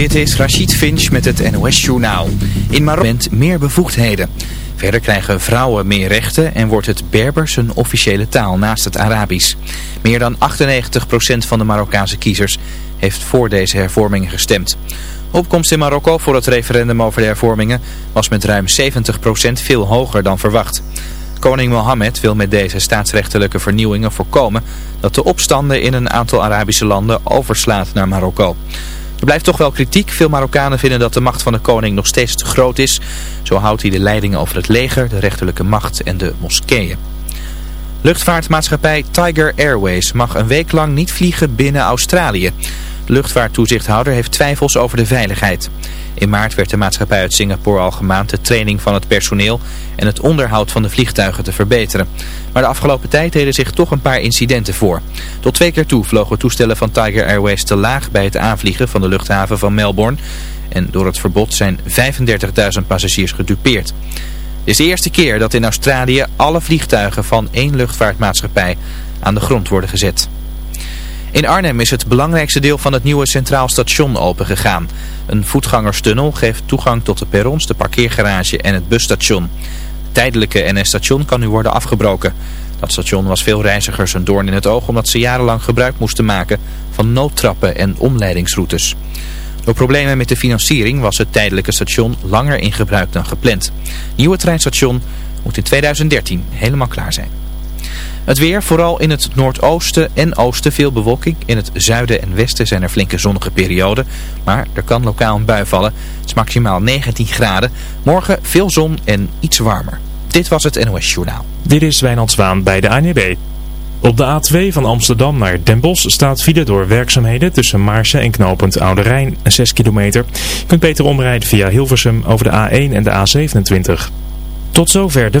Dit is Rachid Finch met het NOS-journaal. In Marokko meer bevoegdheden. Verder krijgen vrouwen meer rechten en wordt het Berbers een officiële taal naast het Arabisch. Meer dan 98% van de Marokkaanse kiezers heeft voor deze hervormingen gestemd. Opkomst in Marokko voor het referendum over de hervormingen was met ruim 70% veel hoger dan verwacht. Koning Mohammed wil met deze staatsrechtelijke vernieuwingen voorkomen dat de opstanden in een aantal Arabische landen overslaat naar Marokko. Er blijft toch wel kritiek. Veel Marokkanen vinden dat de macht van de koning nog steeds te groot is. Zo houdt hij de leiding over het leger, de rechterlijke macht en de moskeeën. Luchtvaartmaatschappij Tiger Airways mag een week lang niet vliegen binnen Australië. De luchtvaarttoezichthouder heeft twijfels over de veiligheid. In maart werd de maatschappij uit Singapore al gemaand de training van het personeel en het onderhoud van de vliegtuigen te verbeteren. Maar de afgelopen tijd deden zich toch een paar incidenten voor. Tot twee keer toe vlogen toestellen van Tiger Airways te laag bij het aanvliegen van de luchthaven van Melbourne. En door het verbod zijn 35.000 passagiers gedupeerd. Het is de eerste keer dat in Australië alle vliegtuigen van één luchtvaartmaatschappij aan de grond worden gezet. In Arnhem is het belangrijkste deel van het nieuwe Centraal Station opengegaan. Een voetgangerstunnel geeft toegang tot de perrons, de parkeergarage en het busstation. Het tijdelijke NS-station kan nu worden afgebroken. Dat station was veel reizigers een doorn in het oog omdat ze jarenlang gebruik moesten maken van noodtrappen en omleidingsroutes. Door problemen met de financiering was het tijdelijke station langer in gebruik dan gepland. nieuwe treinstation moet in 2013 helemaal klaar zijn. Het weer, vooral in het noordoosten en oosten veel bewolking. In het zuiden en westen zijn er flinke zonnige perioden. Maar er kan lokaal een bui vallen. Het is maximaal 19 graden. Morgen veel zon en iets warmer. Dit was het NOS Journaal. Dit is Wijnand Zwaan bij de ANB. Op de A2 van Amsterdam naar Den Bosch staat file door werkzaamheden tussen Maarsen en knooppunt Oude Rijn, 6 kilometer. Je kunt beter omrijden via Hilversum over de A1 en de A27. Tot zover de...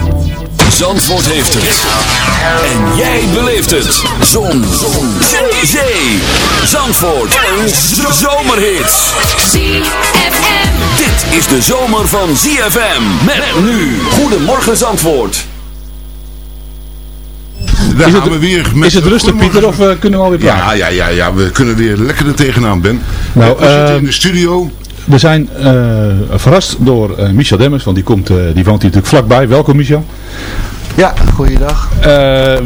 Zandvoort heeft het. En jij beleeft het. Zon. Zon. Zee. Zee. Zandvoort. En zomerhits. ZFM. Dit is de zomer van ZFM. Met nu. Goedemorgen Zandvoort. Daar Is gaan het- we weer met Is het rustig Pieter of eh, kunnen we alweer praten? Ja, ja, ja, ja, we kunnen weer lekker er tegenaan, Ben. Nou, we zitten eh, in de studio. We zijn eh, verrast door eh, Michel Demmers, want die, komt, eh, die woont hier natuurlijk vlakbij. Welkom Michel. Ja, goeiedag. Eh,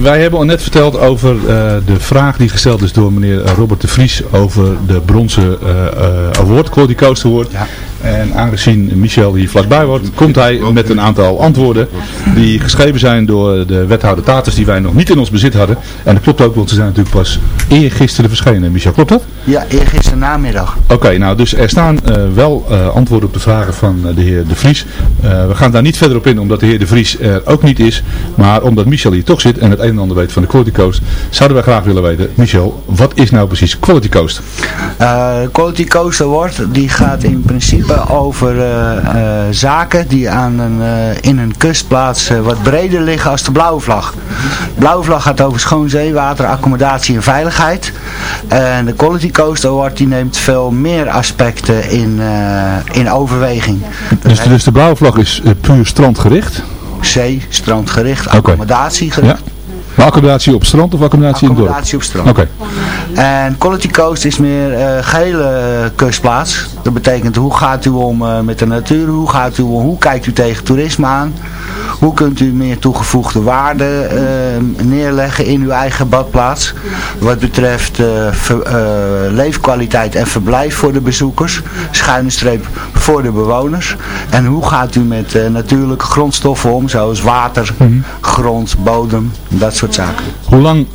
wij hebben al net verteld over eh, de vraag die gesteld is door meneer Robert de Vries over de bronzen eh, award, Quality Coast Award. Ja. En aangezien Michel hier vlakbij wordt, komt hij met een aantal antwoorden die geschreven zijn door de wethouder Taters die wij nog niet in ons bezit hadden. En dat klopt ook, want ze zijn natuurlijk pas eergisteren verschenen. Michel, klopt dat? Ja, eergisteren namiddag. Oké, nou dus er staan eh, wel eh, antwoorden op de vragen van eh, de heer De Vries. We gaan daar niet verder op in omdat de heer De Vries er ook niet is. Maar omdat Michel hier toch zit en het een en ander weet van de Quality Coast, zouden wij graag willen weten, Michel, wat is nou precies Quality Coast? Quality Coast Award die gaat in principe over eh, eh, zaken die aan een, eh, in een kustplaats wat breder liggen als de blauwe vlag. De blauwe vlag gaat over schoon zeewater, accommodatie en veiligheid. En de Quality Coast Award die neemt veel meer aspecten in, in overweging. Dus, dus de blauwe vlag is puur strandgericht. Zee, strandgericht, accommodatiegericht. Maar accommodatie op strand of accommodatie, in het dorp? Accommodatie op strand. Oké. En Quality Coast is meer eh gehele eh, kustplaats. Dat betekent hoe gaat u om eh, met de natuur, hoe, gaat u om, hoe kijkt u tegen toerisme aan. Hoe kunt u meer toegevoegde waarde eh, neerleggen in uw eigen badplaats. Wat betreft eh, ver- eh, leefkwaliteit en verblijf voor de bezoekers. Schuine streep voor de bewoners. En hoe gaat u met natuurlijke grondstoffen om, zoals water, grond, bodem, dat soort zaken. Hoe lang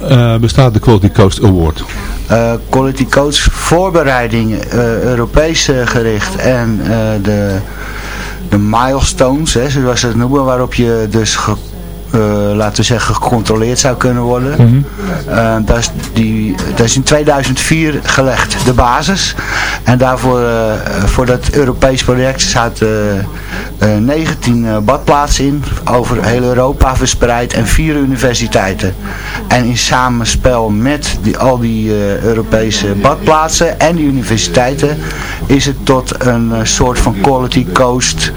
bestaat de Quality Coast Award? Quality Coach voorbereiding eh, Europees gericht en de, de milestones, hè, zoals ze het noemen, waarop je dus laten we zeggen gecontroleerd zou kunnen worden. Eh, dat, is die, dat is in 2004 gelegd, de basis. En daarvoor, eh, voor dat Europees project zaten eh, eh, 19 eh, badplaatsen in, over heel Europa verspreid en vier universiteiten. En in samenspel met die, al die eh, Europese badplaatsen en die universiteiten is het tot een eh, soort van Quality Coast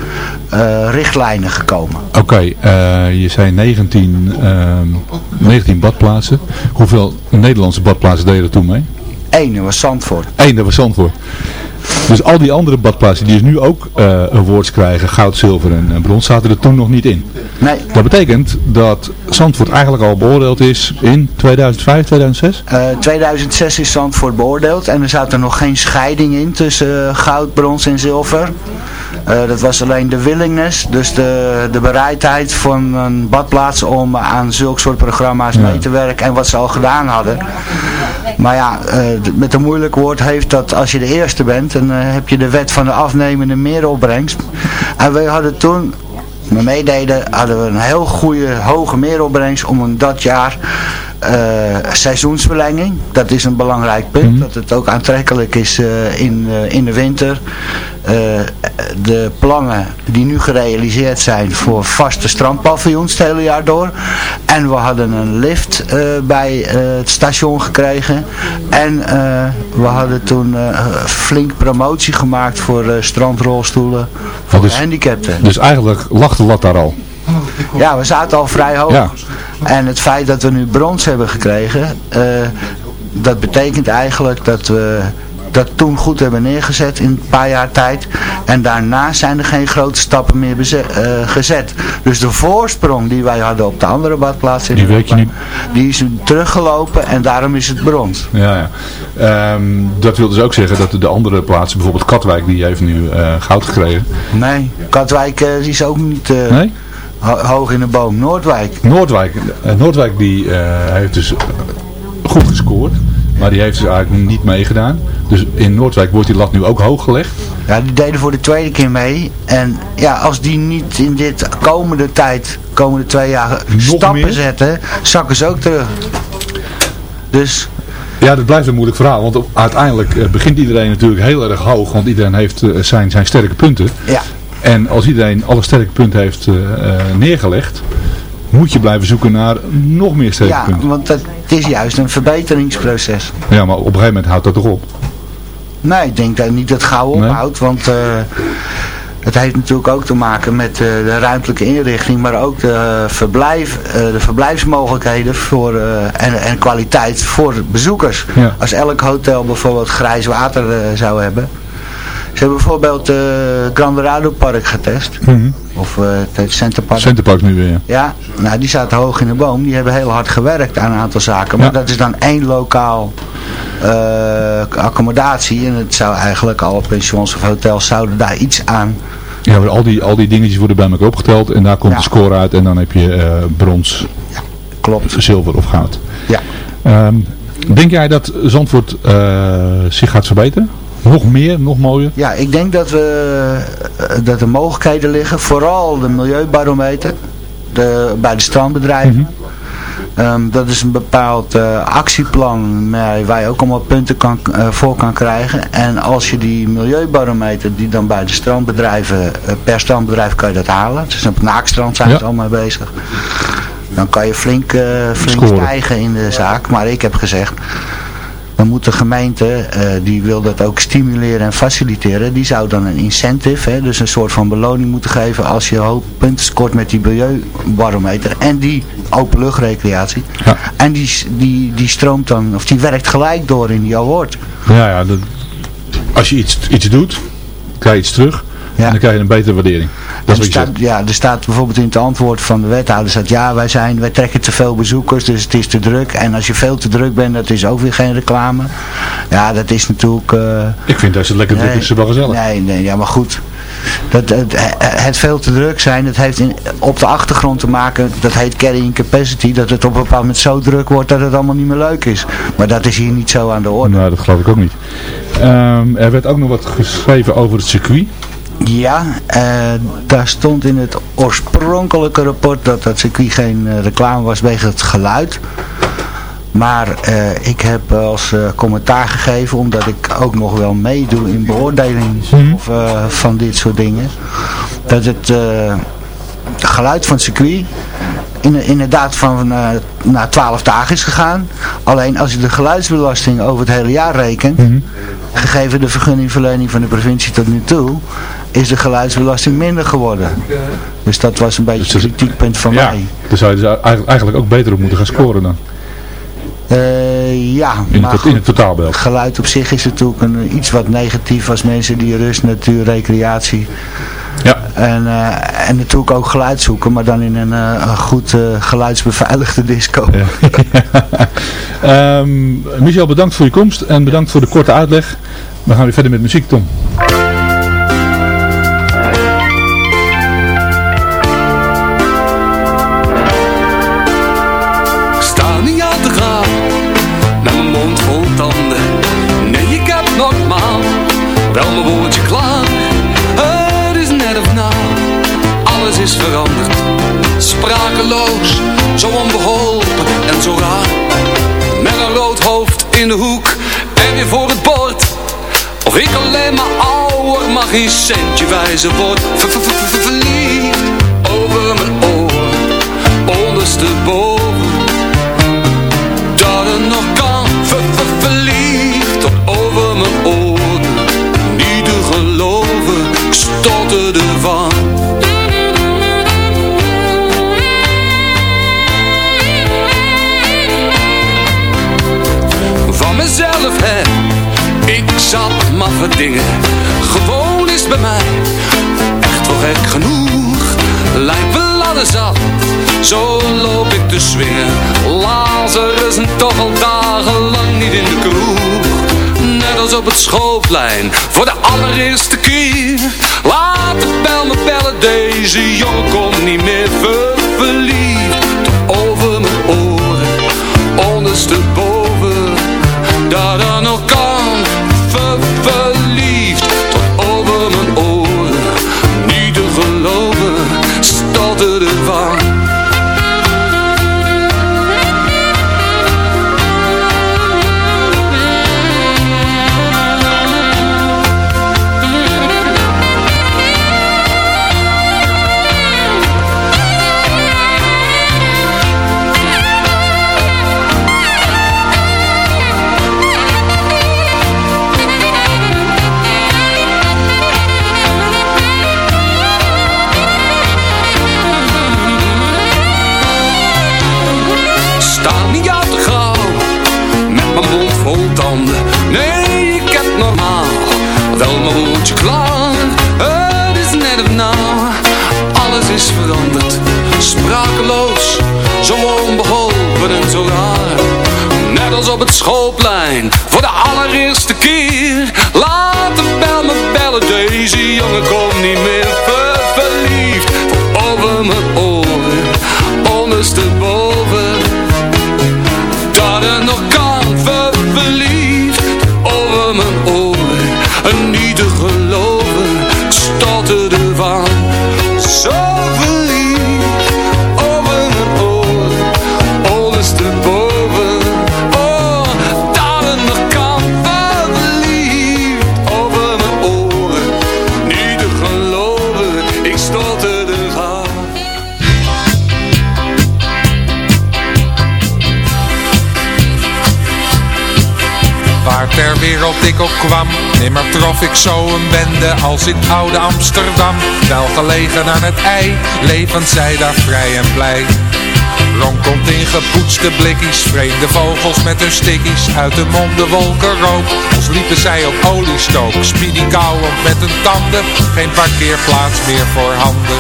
eh, richtlijnen gekomen. Oké, eh, je zei 19, ehm, 19 badplaatsen. Hoeveel Nederlandse badplaatsen deden er toen mee? Eén was Zandvoort. Eén, dat was Zandvoort. Dus al die andere badplaatsen die dus nu ook eh, awards krijgen, goud, zilver en brons, zaten er toen nog niet in. Nee, Dat betekent dat Zandvoort eigenlijk al beoordeeld is in 2005, 2006? eh, 2006 is Zandvoort beoordeeld en er zat er nog geen scheiding in tussen goud, brons en zilver. Eh, dat was alleen de willingness, dus de, de bereidheid van een badplaats om aan zulke soort programma's mee te werken en wat ze al gedaan hadden. Maar ja, eh, met een moeilijk woord heeft dat als je de eerste bent, dan eh, heb je de wet van de afnemende meeropbrengst. En wij hadden toen, me meededen, hadden we een heel goede hoge meeropbrengst om een dat jaar eh, seizoensverlenging. Dat is een belangrijk punt, dat het ook aantrekkelijk is eh, in, eh, in de winter. De plannen die nu gerealiseerd zijn voor vaste strandpaviljoens het hele jaar door. En we hadden een lift bij het station gekregen. En we hadden toen flink promotie gemaakt voor strandrolstoelen voor dus- gehandicapten. Dus eigenlijk lag de lat daar al. Ja, we zaten al vrij hoog. Ja. En het feit dat we nu brons hebben gekregen, eh, dat betekent eigenlijk dat we dat toen goed hebben neergezet in een paar jaar tijd. En daarna zijn er geen grote stappen meer eh, gezet. Dus de voorsprong die wij hadden op de andere badplaatsen, in Die weet je Europa, die is teruggelopen en daarom is het brons. Ja, ja. Ehm, dat wil dus ook zeggen dat de andere plaatsen, bijvoorbeeld Katwijk, die heeft nu eh, goud gekregen. Nee, Katwijk die is ook niet Nee? Ho- hoog in de boom. Noordwijk. Noordwijk, eh, Noordwijk die eh, heeft dus eh, goed gescoord, maar die heeft dus eigenlijk niet meegedaan. Dus in Noordwijk wordt die lat nu ook hoog gelegd. Ja, die deden voor de tweede keer mee. En ja, als die niet in dit komende tijd, komende twee jaar stappen meer? zetten, zakken ze ook terug. Dus Ja, dat blijft een moeilijk verhaal, want uiteindelijk begint iedereen natuurlijk heel erg hoog, want iedereen heeft zijn, zijn sterke punten. ja, En als iedereen alle sterke punten heeft eh, eh, neergelegd, moet je blijven zoeken naar nog meer sterke ja punten. want het is juist een verbeteringsproces. Ja, maar op een gegeven moment houdt dat toch op. Nee, ik denk dat niet dat het gauw Nee? ophoudt, want eh, het heeft natuurlijk ook te maken met de ruimtelijke inrichting, maar ook de, verblijf, de verblijfsmogelijkheden voor, en, en kwaliteit voor bezoekers. Ja. Als elk hotel bijvoorbeeld grijs water zou hebben. Ze hebben bijvoorbeeld het Grande Park getest, of eh, het Centerpark. Centerparks nu weer. Ja, nou die zaten hoog in de boom. Die hebben heel hard gewerkt aan een aantal zaken. Maar Ja. dat is dan één lokaal eh, accommodatie. En het zou eigenlijk alle pensions of hotels zouden daar iets aan. Ja, maar al die, al die dingetjes worden bij elkaar opgeteld en daar komt Ja. de score uit en dan heb je eh, brons, Klopt. zilver of goud. Ja. Ehm, denk jij dat Zandvoort eh, zich gaat verbeteren? Nog meer, nog mooier? Ja, ik denk dat, we, eh, dat er mogelijkheden liggen. Vooral de milieubarometer. De, bij de strandbedrijven. Ehm, dat is een bepaald eh, actieplan waar je ook allemaal punten kan, eh, voor kan krijgen. En als je die milieubarometer die dan bij de strandbedrijven, per strandbedrijf kan je dat halen. Dus op het naakstrand zijn Ja. ze allemaal bezig. Dan kan je flink, flink Scoren. stijgen in de zaak. Maar ik heb gezegd, Dan moet de gemeente, eh, die wil dat ook stimuleren en faciliteren, die zou dan een incentive, hè, dus een soort van beloning moeten geven als je hoop punten scoort met die milieubarometer en die openluchtrecreatie. Ja. En die, die, die stroomt dan, of die werkt gelijk door in die award. Ja, ja dat, als je iets, iets doet, krijg je iets terug. En dan krijg je een betere waardering. Dat is er staat, ja, er staat bijvoorbeeld in het antwoord van de wethouder, staat ja, wij, zijn, wij trekken te veel bezoekers, dus het is te druk. En als je veel te druk bent, dat is ook weer geen reclame. Ja, dat is natuurlijk... eh, Ik vind als het lekker druk nee, is, het wel gezellig. Nee, nee, ja, maar goed. Dat, het, het veel te druk zijn, dat heeft in, op de achtergrond te maken, dat heet carrying capacity, dat het op een bepaald moment zo druk wordt dat het allemaal niet meer leuk is. Maar dat is hier niet zo aan de orde. Nou, dat geloof ik ook niet. Ehm, er werd ook nog wat geschreven over het circuit. Ja, eh, daar stond in het oorspronkelijke rapport dat dat circuit geen eh, reclame was wegens het geluid. Maar eh, ik heb als commentaar gegeven, omdat ik ook nog wel meedoe in beoordeling of, eh, van dit soort dingen, dat het geluid van het circuit in, inderdaad van naar 12 dagen is gegaan. Alleen als je de geluidsbelasting over het hele jaar rekent, gegeven de vergunningverlening van de provincie tot nu toe, is de geluidsbelasting minder geworden. Dus dat was een beetje Dus dat- kritiekpunt van ja, mij. daar zou je dus eigenlijk- eigenlijk ook beter op moeten gaan scoren dan. Eh, ja, In, maar het, in het totaalbeeld. geluid op zich is natuurlijk een, iets wat negatief als mensen die rust, natuur, recreatie Ja. en, eh, en natuurlijk ook geluid zoeken, maar dan in een, eh, een goed geluidsbeveiligde disco. Ehm, Michel, bedankt voor je komst en bedankt voor de korte uitleg. We gaan weer verder met muziek, Tom. Geen centje wijzen word. Ver- ver- ver- ver- Verliefd over mijn oren, ondersteboven. Dat het nog kan ver, ver- Verliefd over mijn oren Niet te geloven, ik stotterde van Van mezelf hè. Ik zat maffe dingen Echt wel gek genoeg Lijkt wel zat Zo loop ik te swingen Lazarus en toch al dagenlang niet in de kroeg. Net als op het schoolplein Voor de allereerste keer. Laat de bel me bellen Deze jongen komt niet meer ver zo een bende als in oude Amsterdam. Wel gelegen aan het ei, levend zij daar vrij en blij. Ronkelt in gepoetste blikkies, vreemde vogels met hun stikkies, uit de monden wolken rook. Als liepen zij op oliestook, speedy met hun tanden, geen parkeerplaats meer voor handen.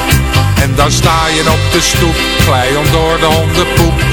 En dan sta je op de stoep, glijend door de hondenpoep.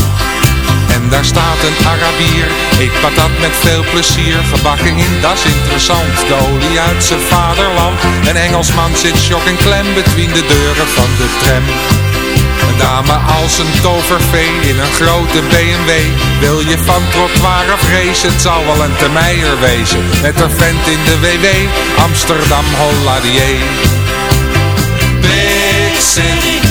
Daar staat een Arabier, eet patat met veel plezier. Gebakken in, dat is interessant, de olie uit zijn vaderland. Een Engelsman zit shock en klem between de deuren van de tram. Een dame als een tovervee in een grote BMW. Wil je van trottoir vrezen, het zal wel een termeier wezen. Met een vent in de WW, Amsterdam Holladier. Big City.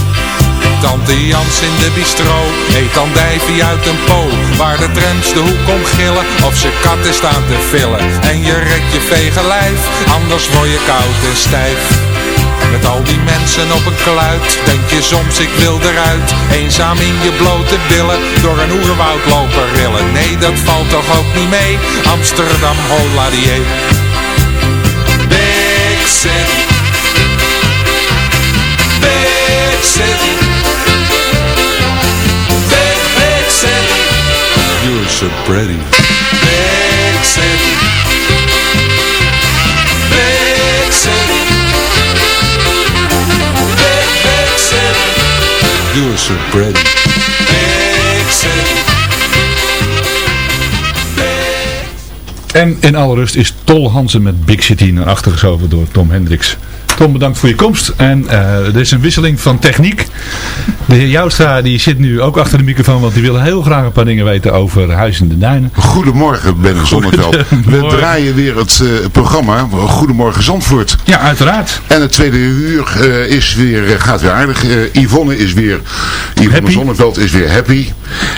Tante Jans in de bistro. Eet andijvie uit een po Waar de trams de hoek om gillen. Of ze katten staan te villen En je red je vege lijf Anders word je koud en stijf. Met al die mensen op een kluit Denk je soms ik wil eruit. Eenzaam in je blote billen Door een oerwoud lopen rillen. Nee dat valt toch ook niet mee. Amsterdam Holladier Big City. Big City so pretty. Big city. Big city. Big, big city. You're so pretty. Big city. En in alle rust is Tol Hansen met Big City naar achter geschoven door Tom Hendricks. Tom, bedankt voor je komst. En eh, er is een wisseling van techniek. De heer Joustra die zit nu ook achter de microfoon, want die wil heel graag een paar dingen weten over Huis in de Duinen. Goedemorgen Ben Zonneveld. We draaien weer het eh, programma Goedemorgen Zandvoort. Ja, uiteraard. En het tweede uur eh, is weer, eh, gaat weer aardig. Yvonne is weer, Yvonne Happy. Zonneveld is weer happy.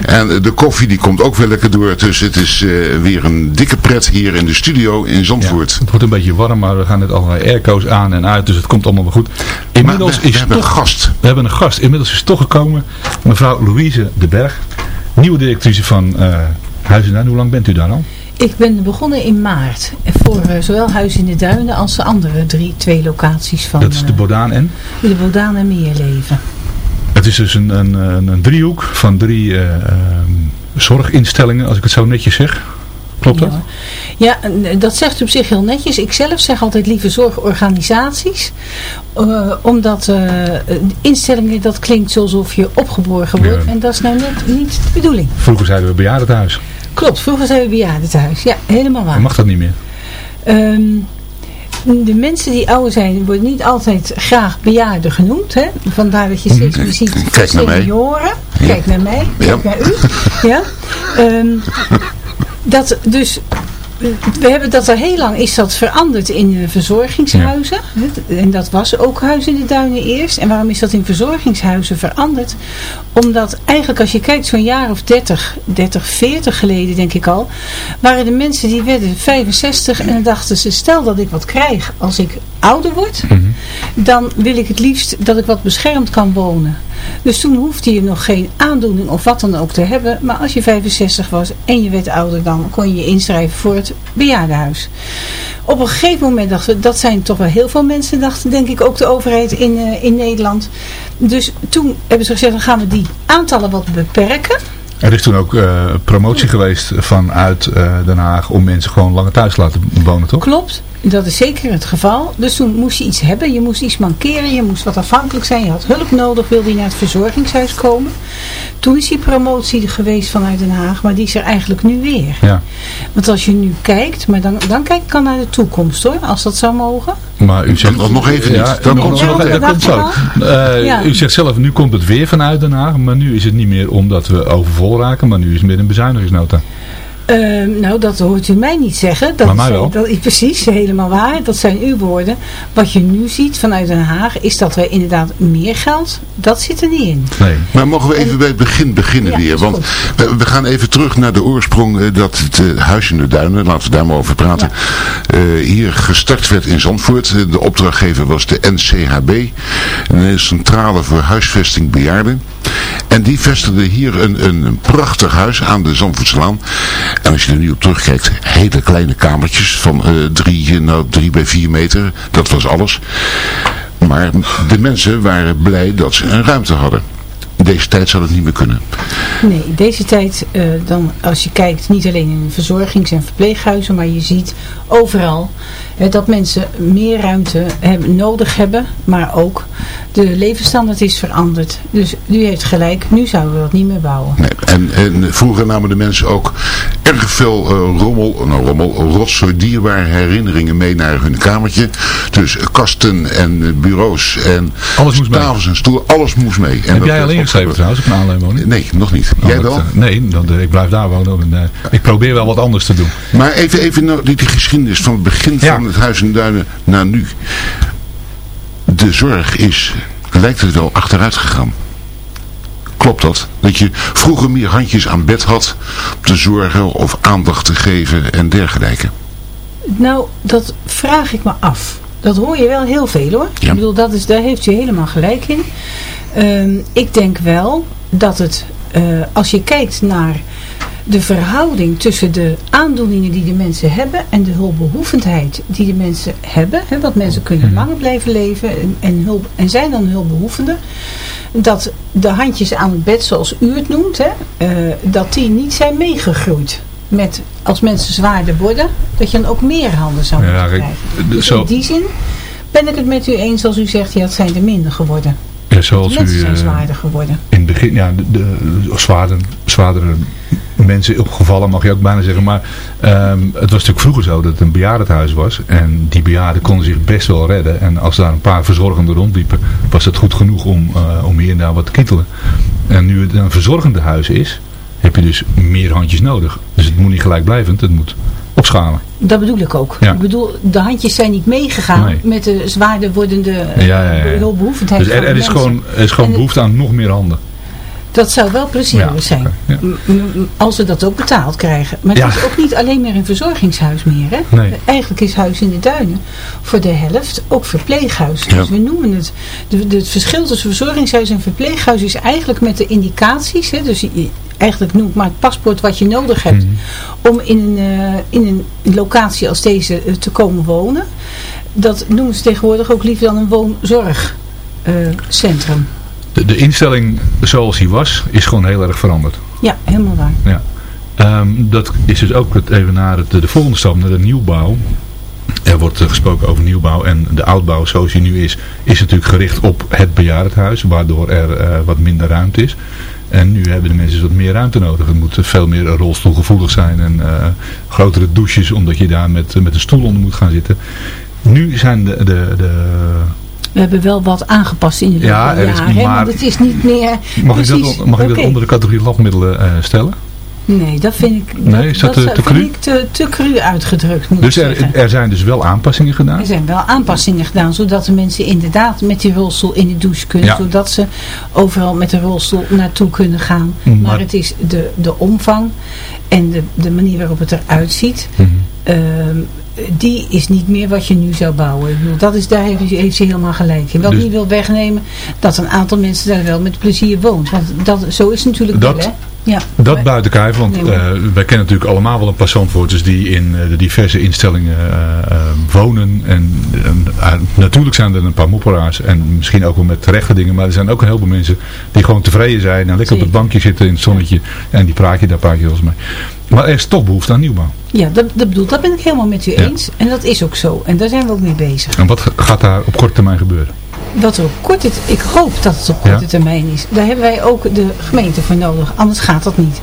En eh, de koffie die komt ook weer lekker door. Dus het is eh, weer een dikke pret hier in de studio in Ja, Zandvoort. het wordt een beetje warm, maar we gaan net allerlei airco's aan en uit, dus het komt allemaal wel goed. Inmiddels Maar we, we is hebben toch, een gast. we hebben een gast. Inmiddels is toch gekomen mevrouw Louise de Berg, nieuwe directrice van eh Huis in de Duinen. Hoe lang bent u daar al? Ik ben begonnen in maart voor eh, zowel Huis in de Duinen als de andere drie, twee locaties van Dat is de eh, Bodaan en? de Bodaan en Meerleven. Het is dus een, een, een, driehoek van drie eh, ehm, zorginstellingen, als ik het zo netjes zeg. Klopt dat? Ja, ja, en dat zegt u op zich heel netjes. Ik zelf zeg altijd liever zorgorganisaties. Eh, omdat eh, instellingen, dat klinkt alsof je opgeborgen wordt. Ja. En dat is nou net niet de bedoeling. Vroeger zeiden we bejaardentehuis. Klopt, vroeger zijn we bejaardentehuis. Ja, helemaal waar. Dan mag dat niet meer. Ehm, de mensen die ouder zijn, worden niet altijd graag bejaarden genoemd. Hè? Vandaar dat je steeds meer ziet Kijk naar mij. senioren. Kijk naar mij, Ja. kijk naar u. Ja? Ehm, dat dus we hebben dat al heel lang is dat veranderd in verzorgingshuizen. En dat was ook Huis in de Duinen eerst. En waarom is dat in verzorgingshuizen veranderd? Omdat eigenlijk als je kijkt zo'n jaar of 30, 30, 40 geleden denk ik al, waren de mensen die werden 65 en dan dachten ze, stel dat ik wat krijg als ik ouder word, dan wil ik het liefst dat ik wat beschermd kan wonen. Dus toen hoefde je nog geen aandoening of wat dan ook te hebben. Maar als je 65 was en je werd ouder, dan kon je je inschrijven voor het bejaardenhuis. Op een gegeven moment dachten we, dat zijn toch wel heel veel mensen, dachten denk ik ook de overheid in, eh, in Nederland. Dus toen hebben ze gezegd, dan gaan we die aantallen wat beperken. Er is toen ook eh, promotie geweest vanuit eh, Den Haag om mensen gewoon langer thuis te laten wonen, toch? Klopt, dat is zeker het geval. Dus toen moest je iets hebben, je moest iets mankeren, je moest wat afhankelijk zijn, je had hulp nodig, wilde je naar het verzorgingshuis komen. Toen is die promotie geweest vanuit Den Haag, maar die is er eigenlijk nu weer. Ja. Want als je nu kijkt, maar dan, dan kijk ik al naar de toekomst hoor, als dat zou mogen. Maar u zegt nog- nog even niet. Ja, Dan nog- komt ze nog- nog dat even. komt zo. Eh, Ja. U zegt zelf, nu komt het weer vanuit Den Haag, maar nu is het niet meer omdat we overvol raken, maar nu is het meer een bezuinigingsnota. Ehm, nou, dat hoort u mij niet zeggen. Dat Maar mij is, wel. Dat is precies helemaal waar. Dat zijn uw woorden. Wat je nu ziet vanuit Den Haag is dat we inderdaad meer geld, dat zit er niet in. Nee. Maar mogen we even bij het begin beginnen Ja, weer? Want we, we gaan even terug naar de oorsprong eh, dat het eh, Huis in de Duinen, laten we daar maar over praten, eh, hier gestart werd in Zandvoort. De opdrachtgever was de NCHB, een centrale voor huisvesting bejaarden. En die vestigde hier een, een, prachtig huis aan de Zandvoortslaan. En als je er nu op terugkijkt, hele kleine kamertjes van eh, drie, eh, nou, drie bij vier meter. Dat was alles. Maar de mensen waren blij dat ze een ruimte hadden. Deze tijd zou het niet meer kunnen. Nee, deze tijd, eh, dan, als je kijkt, niet alleen in verzorgings- en verpleeghuizen, maar je ziet overal dat mensen meer ruimte hebben, nodig hebben, maar ook de levensstandaard is veranderd. Dus u heeft gelijk, nu zouden we dat niet meer bouwen. Nee. En, en vroeger namen de mensen ook erg veel eh, rommel, nou rommel, rotzooi, dierbare herinneringen mee naar hun kamertje. Dus eh, kasten en eh, bureaus en Alles moest mee. tafels en stoelen, alles moest mee. En Heb dat jij al ingeschreven opge- trouwens op een aanleunwoning? Nee, nog niet. Jij Oh, wel? eh, nee, dan, eh, ik blijf daar wonen. En, eh, ik probeer wel wat anders te doen. Maar even, even nou, die, die geschiedenis van het begin Ja. van het Huis in de Duinen naar nu. De zorg is, lijkt het wel, achteruit gegaan. Klopt dat? Dat je vroeger meer handjes aan bed had om te zorgen of aandacht te geven en dergelijke. Nou, dat vraag ik me af. Dat hoor je wel heel veel hoor. Ja. Ik bedoel, dat is, daar heeft u helemaal gelijk in. Ehm, ik denk wel dat het, eh, als je kijkt naar de verhouding tussen de aandoeningen die de mensen hebben en de hulpbehoevendheid die de mensen hebben. Hè, want mensen kunnen langer blijven leven en, en, hulp, en zijn dan hulpbehoevenden. Dat de handjes aan het bed, zoals u het noemt, hè, eh, dat die niet zijn meegegroeid. Met, als mensen zwaarder worden, dat je dan ook meer handen zou moeten Ja, krijgen. Dus zo- in die zin ben ik het met u eens als u zegt, ja, het zijn er minder geworden. Ja, zoals mensen u zijn eh, zwaarder geworden. in het begin, ja, de, de zwaarder, zwaardere mensen opgevallen mag je ook bijna zeggen. Maar ehm, het was natuurlijk vroeger zo dat het een bejaardenhuis was. En die bejaarden konden zich best wel redden. En als daar een paar verzorgenden rondliepen, was het goed genoeg om, eh, om hier en daar wat te kietelen. En nu het een verzorgende huis is, heb je dus meer handjes nodig. Dus het moet niet gelijkblijvend, het moet opschalen. Dat bedoel ik ook. Ja. Ik bedoel, de handjes zijn niet meegegaan Nee. met de zwaarder wordende eh, Ja, ja, hulpbehoevendheid Dus er, er is gewoon, er is gewoon En- behoefte aan nog meer handen. Dat zou wel plezierig zijn. Als we dat ook betaald krijgen. Maar het is ook niet alleen meer een verzorgingshuis meer. Hè? Nee. Eigenlijk is Huis in de Duinen voor de helft ook verpleeghuis. Dus we noemen het. De, de- het verschil tussen verzorgingshuis en verpleeghuis is eigenlijk met de indicaties. Hè? Dus eigenlijk noemt maar het paspoort wat je nodig hebt. Om in een, eh, in een locatie als deze eh, te komen wonen. Dat noemen ze tegenwoordig ook liever dan een woonzorgcentrum. De, de instelling zoals die was, is gewoon heel erg veranderd. ja, helemaal waar. Ja. Ehm, dat is dus ook het, even naar het, de volgende stap, naar de nieuwbouw. Er wordt eh, gesproken over nieuwbouw en de oudbouw zoals die nu is, is natuurlijk gericht op het bejaardenhuis, waardoor er wat minder ruimte is. En nu hebben de mensen wat meer ruimte nodig. Het moet veel meer rolstoelgevoelig zijn en eh, grotere douches, omdat je daar met, met een stoel onder moet gaan zitten. Nu zijn de, de, de We hebben wel wat aangepast in de Ja, jaren. maar- Want het is niet meer... Mag, ik dat, mag ik dat onder de categorie labmiddelen eh, stellen? Nee, dat vind ik, Nee, is dat, eh, zou- te vind cru? ik te, te cru uitgedrukt, moet Dus er, er zijn dus wel aanpassingen gedaan. Er zijn wel aanpassingen gedaan, zodat de mensen inderdaad met die rolstoel in de douche kunnen. Ja. Zodat ze overal met de rolstoel naartoe kunnen gaan. Mm, Maar, maar- het is de, de omvang en de, de manier waarop het eruit ziet. Mhm. ehm, die is niet meer wat je nu zou bouwen. Ik bedoel, dat is, daar heeft, ze helemaal gelijk in. Wat Dus- niet wil wegnemen dat een aantal mensen daar wel met plezier woont. Want dat, zo is het natuurlijk Dat- wel, hè? Ja. Dat buiten kijf, want eh, wij kennen natuurlijk allemaal wel een paar Zandvoorters die in eh, de diverse instellingen eh, wonen. En natuurlijk zijn er een paar mopperaars en misschien ook wel met terechte dingen. Maar er zijn ook een heleboel mensen die gewoon tevreden zijn en lekker op het bankje zitten in het zonnetje. En die praat je daar een paar keer wel eens mee. Maar er is toch behoefte aan nieuwbouw. Ja, dat, dat bedoel, dat ben ik helemaal met u Ja. eens. En dat is ook zo. En daar zijn we ook mee bezig. En wat ga- gaat daar op korte termijn gebeuren? Wat er op korte, ik hoop dat het op korte Ja. termijn is. Daar hebben wij ook de gemeente voor nodig. Anders gaat dat niet.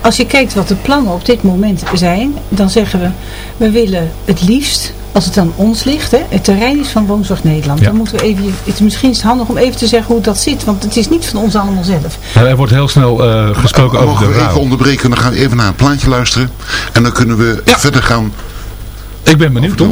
Als je kijkt wat de plannen op dit moment zijn. Dan zeggen we, we willen het liefst, als het aan ons ligt. Hè, het terrein is van Woonzorg Nederland. Ja. Dan moeten we even, het is misschien is het handig om even te zeggen hoe dat zit. Want het is niet van ons allemaal zelf. Nou, er wordt heel snel eh, gesproken over Mogen de we even onderbreken? Dan gaan we even naar een plaatje luisteren. En dan kunnen we verder gaan Ik ben benieuwd toch?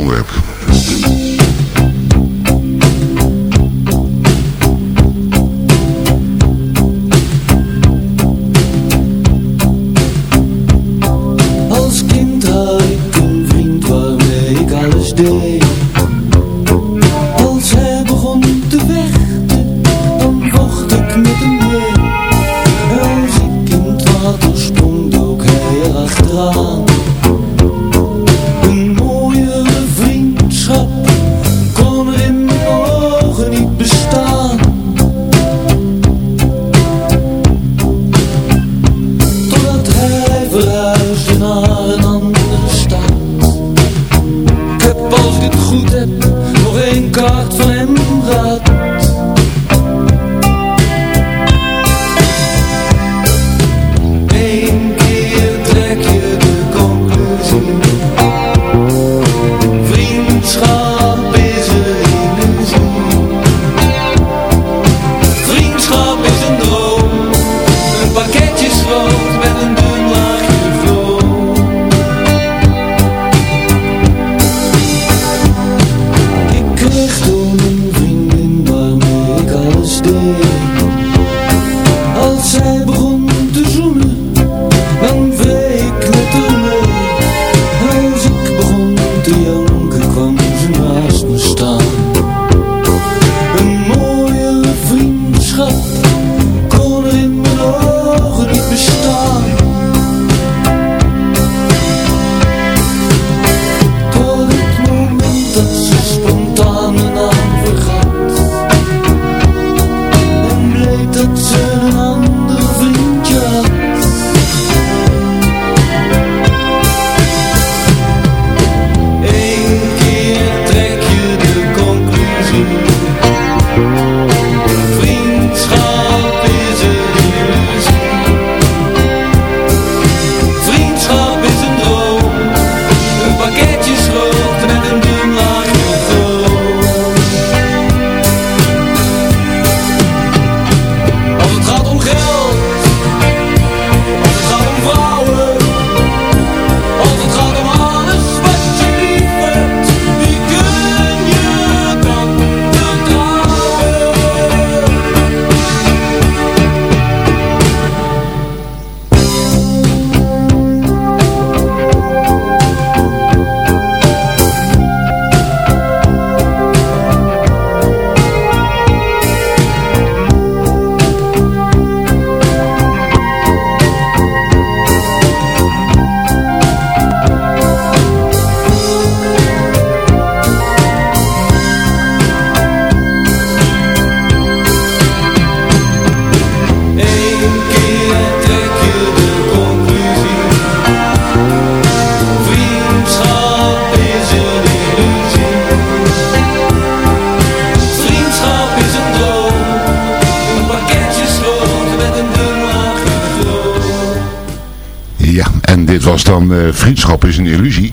En dan eh, Vriendschap is een illusie.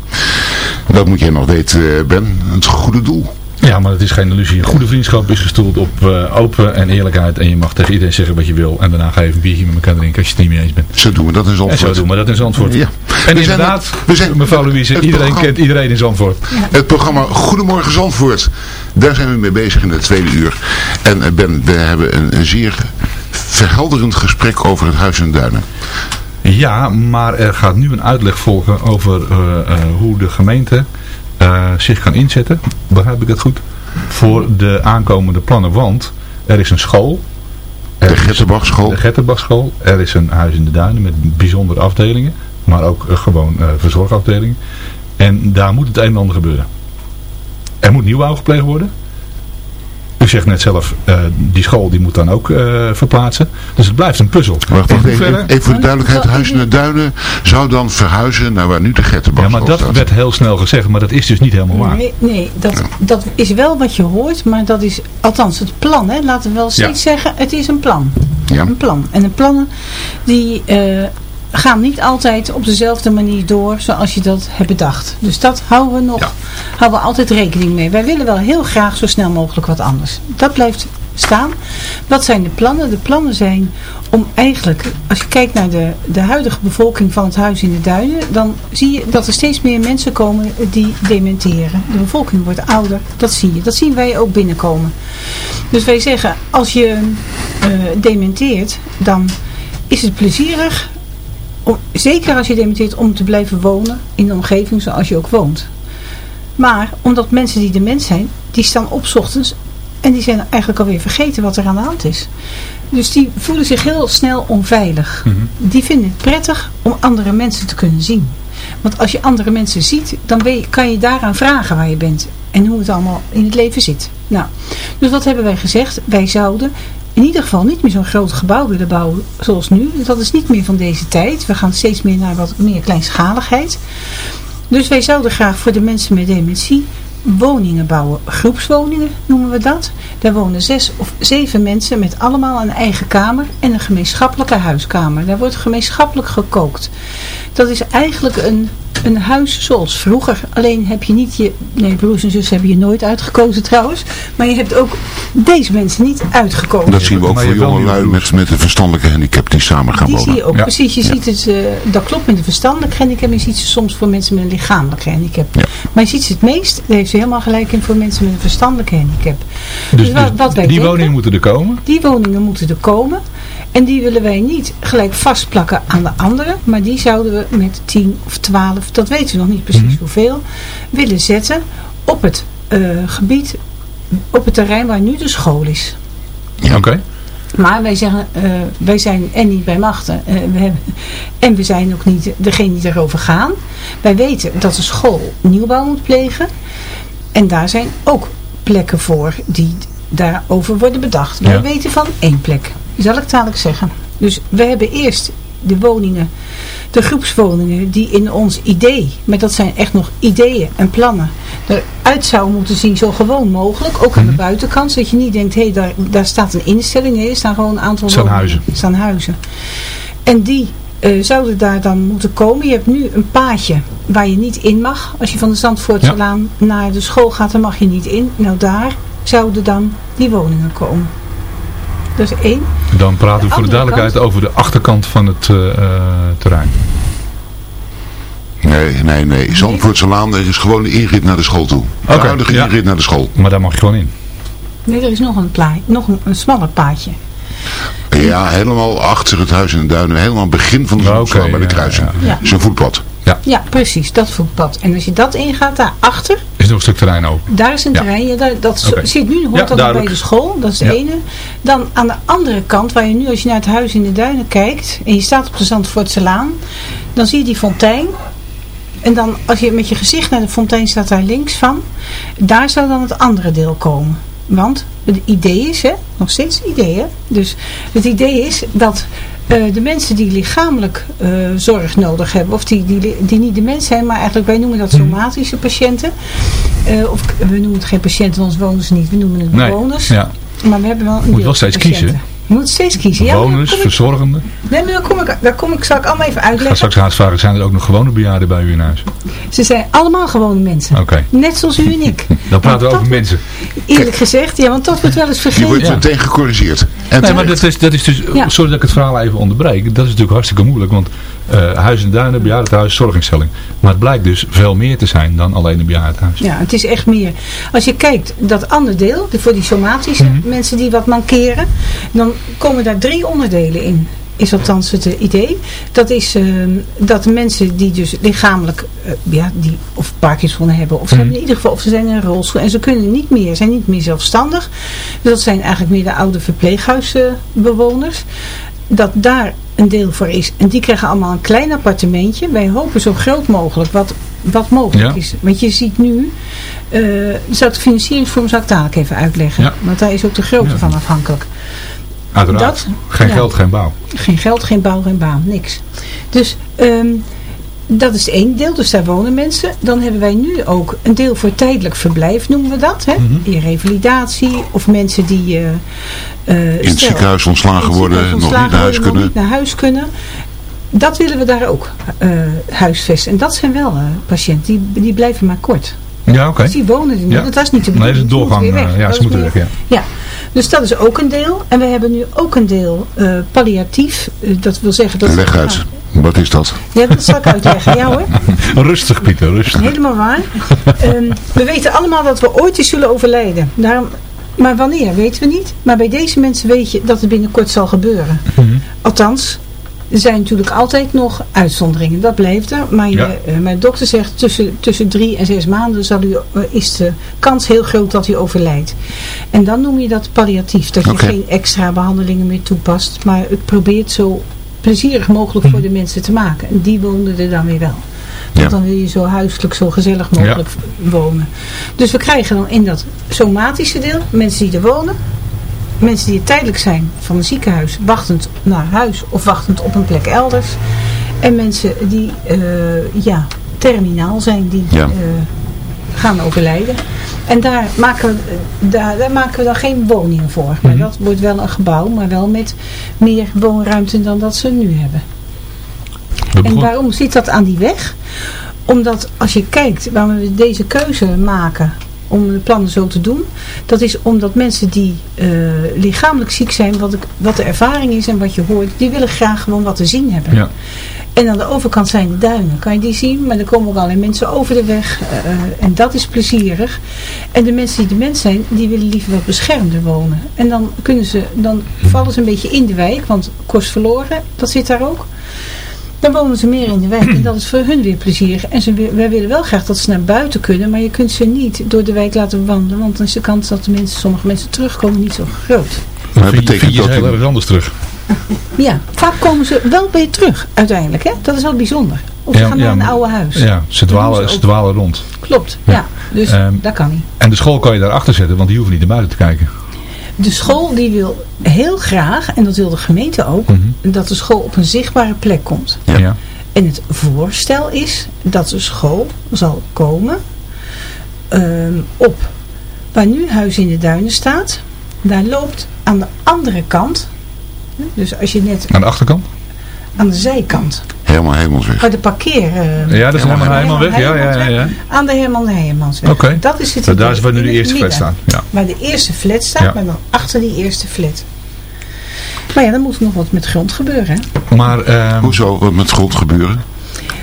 Dat moet jij nog weten, eh, Ben. Het goede doel. Ja, maar het is geen illusie. Een goede vriendschap is gestoeld op eh, open en eerlijkheid. En je mag tegen iedereen zeggen wat je wil. En daarna ga je even een biertje met elkaar drinken als je het niet mee eens bent. Zo doen we dat in En Zandvoort. zo doen we dat in Zandvoort. Ja. En We zijn inderdaad, we zijn- mevrouw Louise, iedereen programma- kent iedereen in Zandvoort. Het programma Goedemorgen Zandvoort. Daar zijn we mee bezig in het tweede uur. En Ben, we hebben een, een zeer verhelderend gesprek over het Huis en Duinen. Ja, maar er gaat nu een uitleg volgen over eh, eh, hoe de gemeente eh, zich kan inzetten. Begrijp ik dat goed? Voor de aankomende plannen. Want er is een school. Er De Getterbachschool. De Getterbachschool. Er is een huis in de duinen met bijzondere afdelingen. Maar ook gewoon eh, verzorgafdelingen. En daar moet het een en ander gebeuren. Er moet nieuwbouw gepleegd worden. U zegt net zelf, eh, die school die moet dan ook eh, verplaatsen. Dus het blijft een puzzel. Wacht, even, even voor de duidelijkheid. Huis en de Duinen zou dan verhuizen naar waar nu de Ja, Getterbachschool maar dat staat. werd heel snel gezegd, maar dat is dus niet helemaal waar. Nee, nee dat, dat is wel wat je hoort, maar dat is althans het plan. Hè. Laten we wel steeds zeggen, het is een plan. Ja. Een plan. En de plannen die eh, gaan niet altijd op dezelfde manier door zoals je dat hebt bedacht. Dus dat houden we nog, houden we altijd rekening mee. Wij willen wel heel graag zo snel mogelijk wat anders. Dat blijft staan. Wat zijn de plannen? De plannen zijn om eigenlijk, als je kijkt naar de, de huidige bevolking van het huis in de duinen, dan zie je dat er steeds meer mensen komen die dementeren. De bevolking wordt ouder, dat zie je. Dat zien wij ook binnenkomen. Dus wij zeggen, als je eh, dementeert, dan is het plezierig, om, zeker als je dementeert, om te blijven wonen in de omgeving zoals je ook woont. Maar omdat mensen die dement zijn, die staan op ochtends en die zijn eigenlijk alweer vergeten wat er aan de hand is. Dus die voelen zich heel snel onveilig. Die vinden het prettig om andere mensen te kunnen zien. Want als je andere mensen ziet, dan kan je daaraan vragen waar je bent. En hoe het allemaal in het leven zit. Nou, dus wat hebben wij gezegd? Wij zouden in ieder geval niet meer zo'n groot gebouw willen bouwen zoals nu. Dat is niet meer van deze tijd. We gaan steeds meer naar wat meer kleinschaligheid. Dus wij zouden graag voor de mensen met dementie woningen bouwen. Groepswoningen noemen we dat. Daar wonen zes of zeven mensen met allemaal een eigen kamer en een gemeenschappelijke huiskamer. Daar wordt gemeenschappelijk gekookt. Dat is eigenlijk een, een huis zoals vroeger. Alleen heb je niet je... Nee, broers en zussen hebben je nooit uitgekozen trouwens. Maar je hebt ook deze mensen niet uitgekozen. Dat zien we ook Maar voor je hebt wel jonge lui met, met een verstandelijke handicap die samen gaan Die wonen. zie je ook, Ja. precies. Je Ja. ziet het, eh, dat klopt met de verstandelijke handicap. Je ziet ze soms voor mensen met een lichamelijke handicap. Ja. Maar je ziet ze het meest, daar heeft ze helemaal gelijk in, voor mensen met een verstandelijke handicap. Dus, Dus, wat, dus wat wij die denken, woningen moeten er komen. die woningen moeten er komen. En die willen wij niet gelijk vastplakken aan de anderen. Maar die zouden we met 10 of 12, dat weten we nog niet precies Mhm. hoeveel, willen zetten op het eh, gebied, op het terrein waar nu de school is. Oké. Maar wij zeggen, eh, wij zijn en niet bij machten. eh, we hebben, en we zijn ook niet degene die erover gaan. Wij weten dat de school nieuwbouw moet plegen. En daar zijn ook plekken voor die daarover worden bedacht. Wij Ja. weten van één plek. Zal ik dadelijk zeggen. Dus we hebben eerst de woningen, de groepswoningen die in ons idee, maar dat zijn echt nog ideeën en plannen, eruit zouden moeten zien zo gewoon mogelijk. Ook aan Mhm. de buitenkant, zodat je niet denkt, hé, hey, daar, daar staat een instelling. Nee, er staan gewoon een aantal Staan huizen. Staan huizen. En die eh, zouden daar dan moeten komen. Je hebt nu een paadje waar je niet in mag. Als je van de Zandvoortselaan naar de school gaat, dan mag je niet in. Nou, daar zouden dan die woningen komen. Dat is één. Dan praten we voor de duidelijkheid over de achterkant van het eh, eh, terrein. Nee, nee, nee. Zandvoortse Laan er is gewoon de inrit naar de school toe. De Oké, huidige ja. inrit naar de school. Maar daar mag je gewoon in. Nee, er is nog een, pla nog een, een smaller paadje. Ja, helemaal achter het huis in de duinen. Helemaal begin van de oké, bij de ja, kruising. ja. Ja. is een voetpad. Ja, precies. Dat voetpad. En als je dat ingaat, daarachter, Is nog een stuk terrein open. daar is een Ja. terrein. Ja, daar, dat Oké. zit nu, hoort Ja, dat bij de school. Dat is de Ja. ene. Dan aan de andere kant, waar je nu, als je naar het huis in de duinen kijkt, en je staat op de Zandvoortse Laan, dan zie je die fontein. En dan, als je met je gezicht naar de fontein staat daar links van, daar zou dan het andere deel komen. Want het idee is, hè, nog steeds idee, hè. Dus het idee is dat eh, de mensen die lichamelijk eh, zorg nodig hebben, of die, die, die niet de mens zijn, maar eigenlijk wij noemen dat Mhm. somatische patiënten. Eh, of we noemen het geen patiënten, want ons wonen ze niet, we noemen het Nee. bewoners. Ja. Maar we hebben wel een Moet wel steeds patiënten. kiezen. Je moet steeds kiezen. Ja, Bewoners, kom ik, verzorgenden. nee, maar dan kom ik, daar kom ik, zal ik allemaal even Ik ga uitleggen. straks haast vragen, zijn er ook nog gewone bejaarden bij u in huis? Ze zijn allemaal gewone mensen. Oké. Net zoals u en ik. Dan praten we over mensen. Eerlijk gezegd, ja, want dat wordt wel eens Die wordt vergeten. meteen gecorrigeerd. En Nee, maar dat is, dat is dus, Ja. sorry dat ik het verhaal even onderbreek. Dat is natuurlijk hartstikke moeilijk, want eh huis en duinen, bejaardentehuis, zorginstelling. Maar het blijkt dus veel meer te zijn dan alleen een bejaardentehuis. Ja, het is echt meer. Als je kijkt, dat andere deel, de- voor die somatische Mhm. mensen die wat mankeren, dan komen daar drie onderdelen in. Is althans het eh, idee. Dat is ehm, dat mensen die dus lichamelijk, eh, ja, die of Parkinson hebben, of ze Mhm. hebben in ieder geval, of ze zijn in een rolstoel en ze kunnen niet meer, zijn niet meer zelfstandig. Dus dat zijn eigenlijk meer de oude verpleeghuisbewoners. Dat daar een deel voor is. En die krijgen allemaal een klein appartementje. Wij hopen zo groot mogelijk, wat, wat mogelijk Ja. is. Want je ziet nu, eh zou de financieringsvorm zou ik dadelijk even uitleggen. Ja. Want daar is ook de grootte Ja. van afhankelijk. Uiteraard. Dat- geen geld, geen bouw. Geen geld, geen bouw, geen baan, niks. Dus ehm, dat is één deel, dus daar wonen mensen. Dan hebben wij nu ook een deel voor tijdelijk verblijf, noemen we dat. Hè? Mhm. In revalidatie of mensen die... eh, eh, in het ziekenhuis ontslagen worden, ziekenhuis nog niet naar huis ontslagen worden, kunnen. nog niet naar huis kunnen. Dat willen we daar ook eh, huisvesten. En dat zijn wel patiënten, die, die blijven maar kort. Ja, oké. Dus die wonen er niet. Ja. Dat is niet de Nee, bedoeling. Ze Ja, ze moeten weg, ja. ja, dus dat is ook een deel. En we hebben nu ook een deel palliatief. Dat wil zeggen dat... Leg uit. Wat is dat? Ja, dat zal ik uitleggen. Ja hoor, Rustig Pieter, rustig. helemaal waar. Ehm, we weten allemaal dat we ooit eens zullen overlijden. Daarom, maar wanneer, weten we niet. Maar bij deze mensen weet je dat het binnenkort zal gebeuren. Mhm. Althans, er zijn natuurlijk altijd nog uitzonderingen. Dat blijft er. Maar Ja. eh, mijn dokter zegt tussen, tussen drie en zes maanden zal u, eh, is de kans heel groot dat u overlijdt. En dan noem je dat palliatief. Dat je geen extra behandelingen meer toepast. Maar het probeert zo plezierig mogelijk voor de mensen te maken. En die woonden er dan weer wel. Want Ja. dan wil je zo huiselijk, zo gezellig mogelijk wonen. Dus we krijgen dan in dat somatische deel mensen die er wonen. Mensen die er tijdelijk zijn van een ziekenhuis, wachtend naar huis of wachtend op een plek elders. En mensen die eh, ja, terminaal zijn, die Ja. eh, gaan overlijden. En daar maken, we, daar, daar maken we dan geen woningen voor. Maar dat wordt wel een gebouw, maar wel met meer woonruimte dan dat ze nu hebben. En waarom zit dat aan die weg? Omdat als je kijkt waarom we deze keuze maken om de plannen zo te doen. Dat is omdat mensen die eh, lichamelijk ziek zijn, wat, ik, wat de ervaring is en wat je hoort, die willen graag gewoon wat te zien hebben. Ja. En aan de overkant zijn de duinen. Kan je die zien? Maar er komen ook allerlei mensen over de weg. eh, eh, en dat is plezierig. En de mensen die dement zijn, die willen liever wat beschermder wonen. En dan kunnen ze, dan vallen ze een beetje in de wijk. Want kost verloren, dat zit daar ook. Dan wonen ze meer in de wijk. En dat is voor hun weer plezierig. En ze, wi- wij willen wel graag dat ze naar buiten kunnen. Maar je kunt ze niet door de wijk laten wandelen. Want dan is de kans dat de mensen, sommige mensen terugkomen niet zo groot. Maar dat Vind je- betekent dat ze heel erg anders terug. Ja, vaak komen ze wel weer terug uiteindelijk. Hè? Dat is wel bijzonder. Of ze Ja, gaan ja, naar een oude huis. Ja, ze dwalen, ze dwalen rond. Klopt, Ja. ja. Dus Ehm, dat kan niet. En de school kan je daarachter zetten, want die hoeven niet naar buiten te kijken. De school die wil heel graag, en dat wil de gemeente ook, Mhm. dat de school op een zichtbare plek komt. Ja. En het voorstel is dat de school zal komen ehm, op waar nu Huis in de Duinen staat. Daar loopt aan de andere kant, dus als je net Aan de achterkant? aan de zijkant, Helemaal waar de parkeer... eh, Ja, dat is helemaal, helemaal weg. Ja, ja, ja. ja. Aan de Herman Heijemansweg. Oké. Dat is het Daar idee. is waar nu de eerste flat staan. Ja. Waar de eerste flat staat, Ja. maar dan achter die eerste flat. Maar ja, dan moet nog wat met grond gebeuren. Hè? Maar, ehm, Hoezo? Wat met grond gebeuren?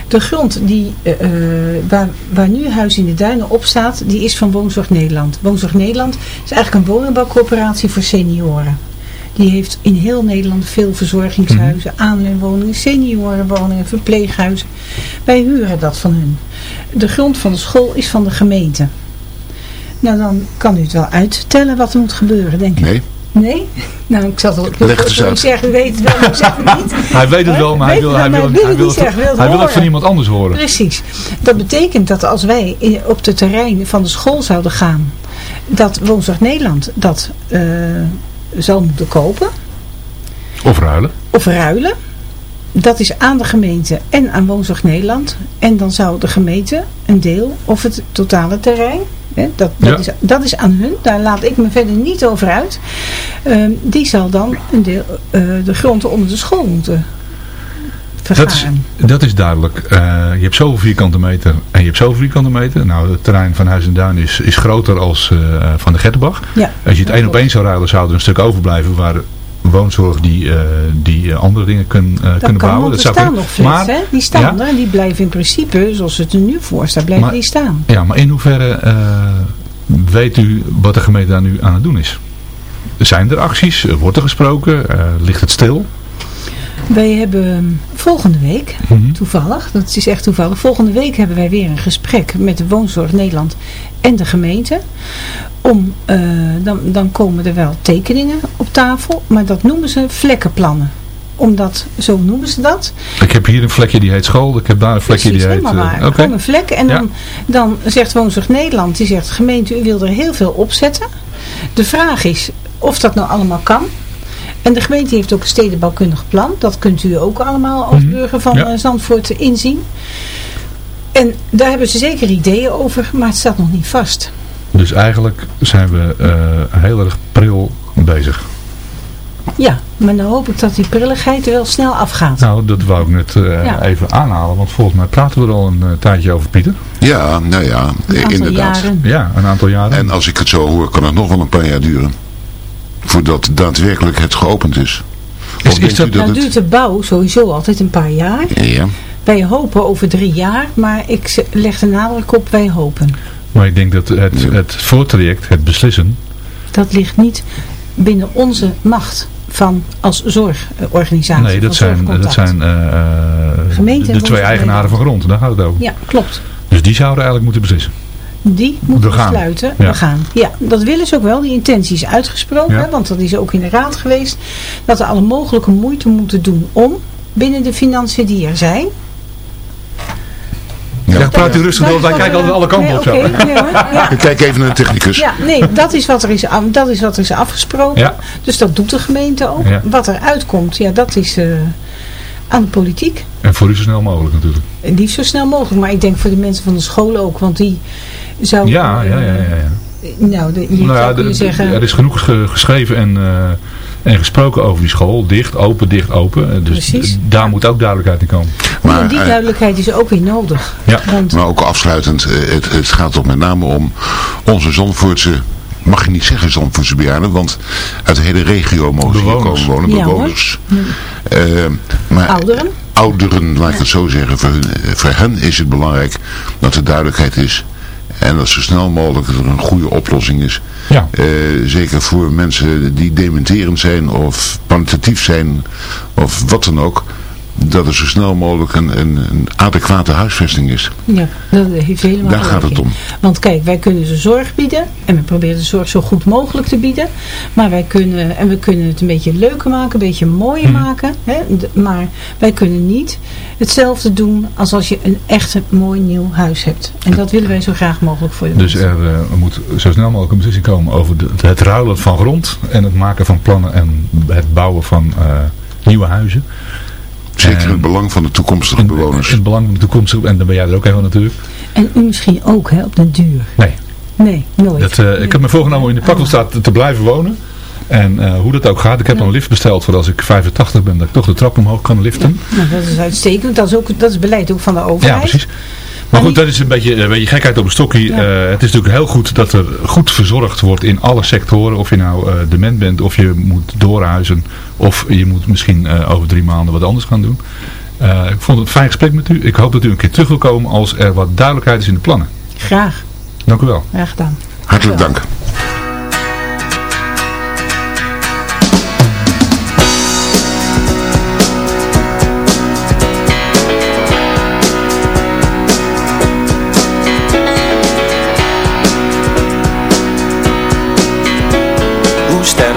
De grond die, eh, eh, waar, waar nu Huis in de Duinen op staat, die is van Woonzorg Nederland. Woonzorg Nederland is eigenlijk een woningbouwcorporatie voor senioren. Die heeft in heel Nederland veel verzorgingshuizen, Mhm. aanleunwoningen, seniorenwoningen, verpleeghuizen. Wij huren dat van hun. De grond van de school is van de gemeente. Nou, dan kan u het wel uittellen wat er moet gebeuren, denk ik. Nee. Nee? Nou, ik zat al... Ik wil Leg het eens zeggen, u weet het wel, maar ik zeg het niet. hij weet het wel, maar hij wil, het hij wil, hij het wil, het- het hij wil het van iemand anders horen. Precies. Dat betekent dat als wij op het terrein van de school zouden gaan, dat Woonzorg Nederland dat eh, zal moeten kopen Of ruilen. of ruilen. Dat is aan de gemeente en aan Woonzorg Nederland. En dan zou de gemeente een deel of het totale terrein, hè, dat, dat, Ja. is, dat is aan hun, daar laat ik me verder niet over uit. Ehm, die zal dan een deel, eh, de grond onder de school moeten Dat is, dat is duidelijk. Eh, je hebt zoveel vierkante meter en je hebt zoveel vierkante meter. Nou, het terrein van Huis en Duin is, is groter als eh, van de Gettenbach. Ja, Als je het één op één zou ruilen, zou er een stuk overblijven waar woonzorg die, eh, die andere dingen kun, dat kunnen kan, bouwen. er zou staan nog flats, maar, hè? Die staan Ja. er en die blijven in principe, zoals het er nu voor staat, blijven Maar- die staan. Ja, maar in hoeverre weet u wat de gemeente daar nu aan het doen is? Zijn er acties? Wordt er gesproken? Ligt het stil? Wij hebben volgende week, Mhm. toevallig, dat is echt toevallig, volgende week hebben wij weer een gesprek met de Woonzorg Nederland en de gemeente. Om, eh, dan, dan komen er wel tekeningen op tafel, maar dat noemen ze vlekkenplannen. Omdat, zo noemen ze dat. Ik heb hier een vlekje die heet school. Ik heb daar een vlekje Precies, die heet... helemaal eh, waar. Oké. Gewoon een vlek. En Ja. dan, dan zegt Woonzorg Nederland, die zegt, gemeente, u wil er heel veel opzetten. De vraag is of dat nou allemaal kan. En de gemeente heeft ook een stedenbouwkundig plan. Dat kunt u ook allemaal als Mhm. burger van Ja. eh, Zandvoort inzien. En daar hebben ze zeker ideeën over, maar het staat nog niet vast. Dus eigenlijk zijn we eh, heel erg pril bezig. Ja, maar dan hoop ik dat die prilligheid wel snel afgaat. Nou, dat wou ik net eh, Ja. even aanhalen. Want volgens mij praten we er al een tijdje over, Pieter. Ja, nou ja, Een inderdaad. jaren. Ja, een aantal jaren. En als ik het zo hoor, kan het nog wel een paar jaar duren. Voordat daadwerkelijk het geopend is. Of is denkt dat- u dat Nou het... duurt de bouw sowieso altijd een paar jaar. Ja, Wij hopen over drie jaar, maar ik leg de nadruk op wij hopen. Maar ik denk dat het, het voortraject, het beslissen... Dat ligt niet binnen onze macht van als zorgorganisatie. Nee, dat zijn, dat zijn eh, eh, de twee eigenaren van grond. Daar gaat het over. Ja, klopt. Dus die zouden eigenlijk moeten beslissen. Die moeten We gaan. besluiten. Ja. We gaan. Ja, dat willen ze ook wel. Die intentie is uitgesproken. Ja. hè, want dat is ook in de raad geweest. Dat we alle mogelijke moeite moeten doen om binnen de financiën die er zijn. Ja, praat u rustig door, wij kijken altijd alle kanten op. Nee, zo. oké, nee hoor. Ja. Ik kijk even naar de technicus. Ja, nee, dat is wat er is, af- dat is, wat er is afgesproken. Ja. Dus dat doet de gemeente ook. Ja. Wat er uitkomt, ja, dat is eh, aan de politiek. En voor u zo snel mogelijk natuurlijk. En liefst zo snel mogelijk. Maar ik denk voor de mensen van de school ook. Want die zou... Ja, ja, ja. ja, ja. Nou, de, je Nou ja, de- zeggen... er is genoeg ge- geschreven en, eh, en gesproken over die school. Dicht, open, dicht, open. Eh, Dus Precies. daar moet ook duidelijkheid in komen. Maar, en die eh, duidelijkheid is ook weer nodig. Ja. Want maar ook afsluitend, het, het gaat toch met name om onze Zandvoortse, mag je niet zeggen Zandvoortse bejaarden, want uit de hele regio mogen ze hier komen wonen, Ja, bewoners. Maar ouderen. ouderen, laat ik het zo zeggen, voor, hun, voor hen is het belangrijk dat er duidelijkheid is. En dat zo snel mogelijk er een goede oplossing is. Ja. Eh, zeker voor mensen die dementerend zijn of palliatief zijn of wat dan ook. Dat er zo snel mogelijk een, een, een adequate huisvesting is. Ja, dat heeft helemaal Daar gaat het om. Want kijk, wij kunnen ze zorg bieden. En we proberen de zorg zo goed mogelijk te bieden. Maar wij kunnen, en we kunnen het een beetje leuker maken, een beetje mooier Mhm. maken. Hè? Maar wij kunnen niet hetzelfde doen als als je een echt mooi nieuw huis hebt. En dat willen wij zo graag mogelijk voor de Dus mensen. er eh, moet zo snel mogelijk een beslissing komen over de, het ruilen van grond en het maken van plannen en het bouwen van eh, nieuwe huizen. Zeker het belang van de toekomstige bewoners. in het belang van de toekomst, en daar ben jij er ook een van natuurlijk. En u misschien ook, hè, op den duur. Nee, Nee, nooit. dat, eh, ik heb me voorgenomen om in de Pakkelstraat te, te blijven wonen. En eh, hoe dat ook gaat, ik heb al een lift besteld voor als ik 85 ben, dat ik toch de trap omhoog kan liften. Nou, dat is uitstekend. Dat is, ook, dat is beleid ook van de Ja, overheid. precies. Maar goed, dat is een beetje, een beetje gekheid op een stokje. Ja. Eh, het is natuurlijk heel goed dat er goed verzorgd wordt in alle sectoren. Of je nou eh, dement bent, of je moet doorhuizen. Of je moet misschien eh, over drie maanden wat anders gaan doen. Eh, ik vond het een fijn gesprek met u. Ik hoop dat u een keer terug wil komen als er wat duidelijkheid is in de plannen. Graag, Dank u wel. graag gedaan. Hartelijk dank.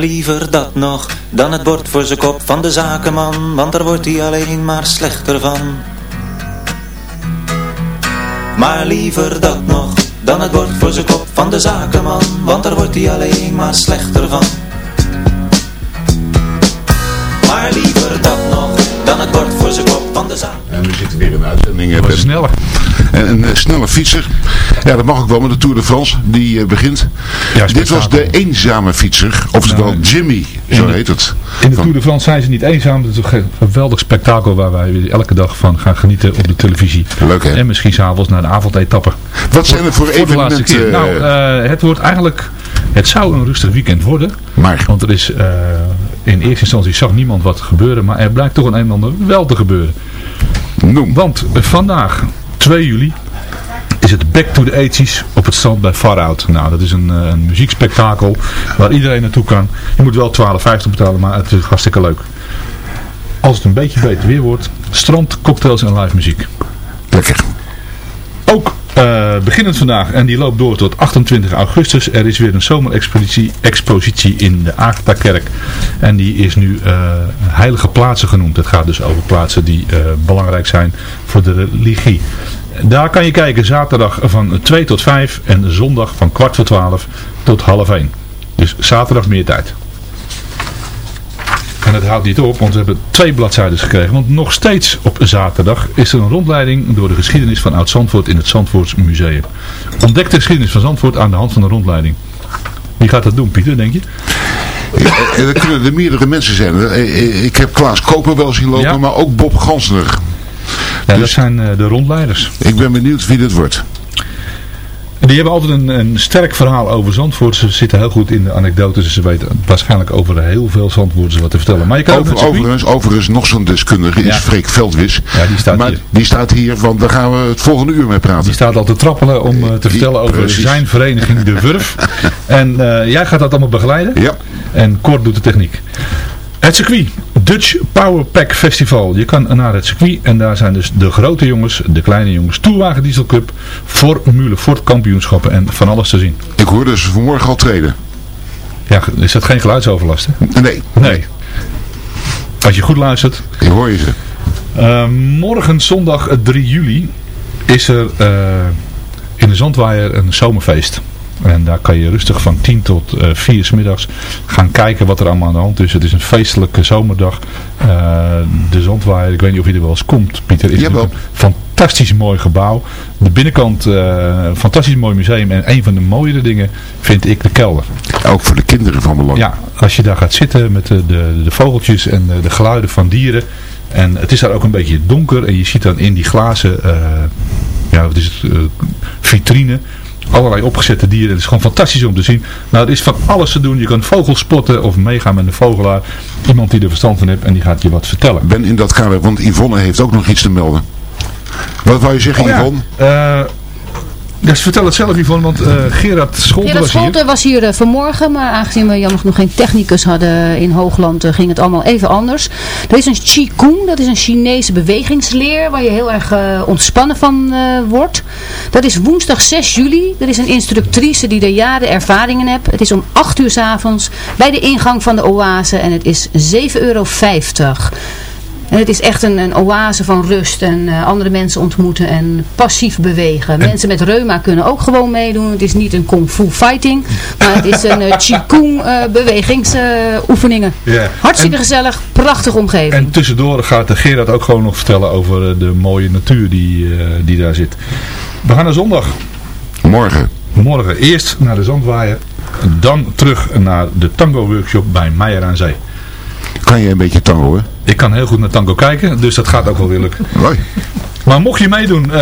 liever dat nog, dan het bord voor zijn kop van de zakenman, want daar wordt hij alleen maar slechter van. Maar liever dat nog, dan het bord voor zijn kop van de zakenman, want daar wordt hij alleen maar slechter van. Maar liever dat nog, dan het bord voor zijn kop van de zakenman. En we zitten weer in de uitzending. Ben. sneller. En een eh, snelle fietser. Ja, dat mag ook wel met de Tour de France. Die eh, begint. Ja, Dit was de eenzame fietser. Oftewel Nou, Jimmy. Zo de- heet het. In de Van- Tour de France zijn ze niet eenzaam. Het is een geweldig spektakel waar wij elke dag van gaan genieten op de televisie. Leuk, hè? En misschien s'avonds naar de avondetappe. Wat zijn er voor, evenementen? Nou, eh, eh, het wordt eigenlijk... Het zou een rustig weekend worden. maar Want er is... in eerste instantie zag niemand wat gebeuren. Maar er blijkt toch een en ander wel te gebeuren. noem. Want vandaag, 2 juli, is het Back to the 80s op het strand bij Far Out. Nou, dat is een, eh, een muziekspektakel waar iedereen naartoe kan. Je moet wel 12,50 betalen, maar het is hartstikke leuk. Als het een beetje beter weer wordt, strand, cocktails en live muziek. Lekker. Ook eh, beginnend vandaag, en die loopt door tot 28 augustus, er is weer een zomerexpositie expositie in de Agatha-kerk. En die is nu eh, heilige plaatsen genoemd. Het gaat dus over plaatsen die belangrijk zijn voor de religie. Daar kan je kijken zaterdag van 2 tot 5 en zondag van kwart voor 12 tot half 1. Dus zaterdag meer tijd. En het houdt niet op, want we hebben twee bladzijden gekregen. Want nog steeds op zaterdag is er een rondleiding door de geschiedenis van Oud-Zandvoort in het Zandvoorts Museum. Ontdek de geschiedenis van Zandvoort aan de hand van een rondleiding. Wie gaat dat doen, Pieter, denk je? Eh, Er kunnen er meerdere mensen zijn. Eh, eh, Ik heb Klaas Koper wel zien lopen, Ja. maar ook Bob Gansner. Ja, dat Dus- zijn eh, de rondleiders. Ik ben benieuwd wie dit wordt. Die hebben altijd een, een sterk verhaal over Zandvoort. Ze zitten heel goed in de anekdotes. Ze weten waarschijnlijk over heel veel Zandvoorters wat te vertellen. Maar je kan Over, overigens, overigens nog zo'n deskundige is Ja. Freek Veldwis. Ja, die staat maar hier. die staat hier, want daar gaan we het volgende uur mee praten. Die staat al te trappelen om eh, te Die- vertellen over precies. zijn vereniging De Wurf. en eh, jij gaat dat allemaal begeleiden. Ja. En Kort doet de techniek. Het circuit. Dutch Power Pack Festival. Je kan naar het circuit en daar zijn dus de grote jongens, de kleine jongens, Tourwagen Diesel Cup, Formule Ford kampioenschappen en van alles te zien. Ik hoorde ze vanmorgen al treden. Ja, is dat geen geluidsoverlast hè? Nee, Nee. Als je goed luistert. ik hoor je ze. Eh, morgen zondag eh, 3 juli is er eh, in de Zandwaaier een zomerfeest. En daar kan je rustig van 10 tot eh 4 's middags gaan kijken wat er allemaal aan de hand is. Het is een feestelijke zomerdag. Eh, de Zandwaaier, ik weet niet of je er wel eens komt, Pieter, is Jawel. een fantastisch mooi gebouw. De binnenkant, eh, een fantastisch mooi museum. En een van de mooiere dingen vind ik de kelder. Ook voor de kinderen van belang. Ja, als je daar gaat zitten met de, de, de vogeltjes en de, de geluiden van dieren. En het is daar ook een beetje donker. En je ziet dan in die glazen, eh, ja, wat is het, eh, vitrine, allerlei opgezette dieren. Het is gewoon fantastisch om te zien. Nou, er is van alles te doen. Je kan vogels spotten of meegaan met een vogelaar. Iemand die er verstand van heeft en die gaat je wat vertellen. Ben in dat kader, want Yvonne heeft ook nog iets te melden. Wat wou je zeggen, Oh ja, Yvonne? eh, Ja, vertel het zelf Yvonne, want uh, Gerard Scholten Gerard was hier. Scholten was hier uh, vanmorgen, maar aangezien we jammer genoeg geen technicus hadden in Hoogland, uh, ging het allemaal even anders. Er is een Qigong, dat is een Chinese bewegingsleer waar je heel erg ontspannen van wordt. Dat is woensdag 6 juli. Er is een instructrice die er jaren ervaring in heeft. Het is om 8 uur s avonds bij de ingang van de oase en het is 7,50 euro. En het is echt een, een oase van rust en uh, andere mensen ontmoeten en passief bewegen. Mensen met reuma kunnen ook gewoon meedoen. Het is niet een kung fu fighting, maar het is een uh, qigong uh, bewegingsoefeningen. Yeah. Hartstikke En- gezellig, prachtige omgeving. En tussendoor gaat Gerard ook gewoon nog vertellen over eh, de mooie natuur die, eh, die daar zit. We gaan naar zondag. Morgen. Morgen eerst naar de Zandwaaier. Dan terug naar de tango workshop bij Meijer aan Zee. Kan je een beetje tango, hè? Ik kan heel goed naar tango kijken, dus dat gaat ook wel weer lukken. Mooi. Maar mocht je meedoen, eh,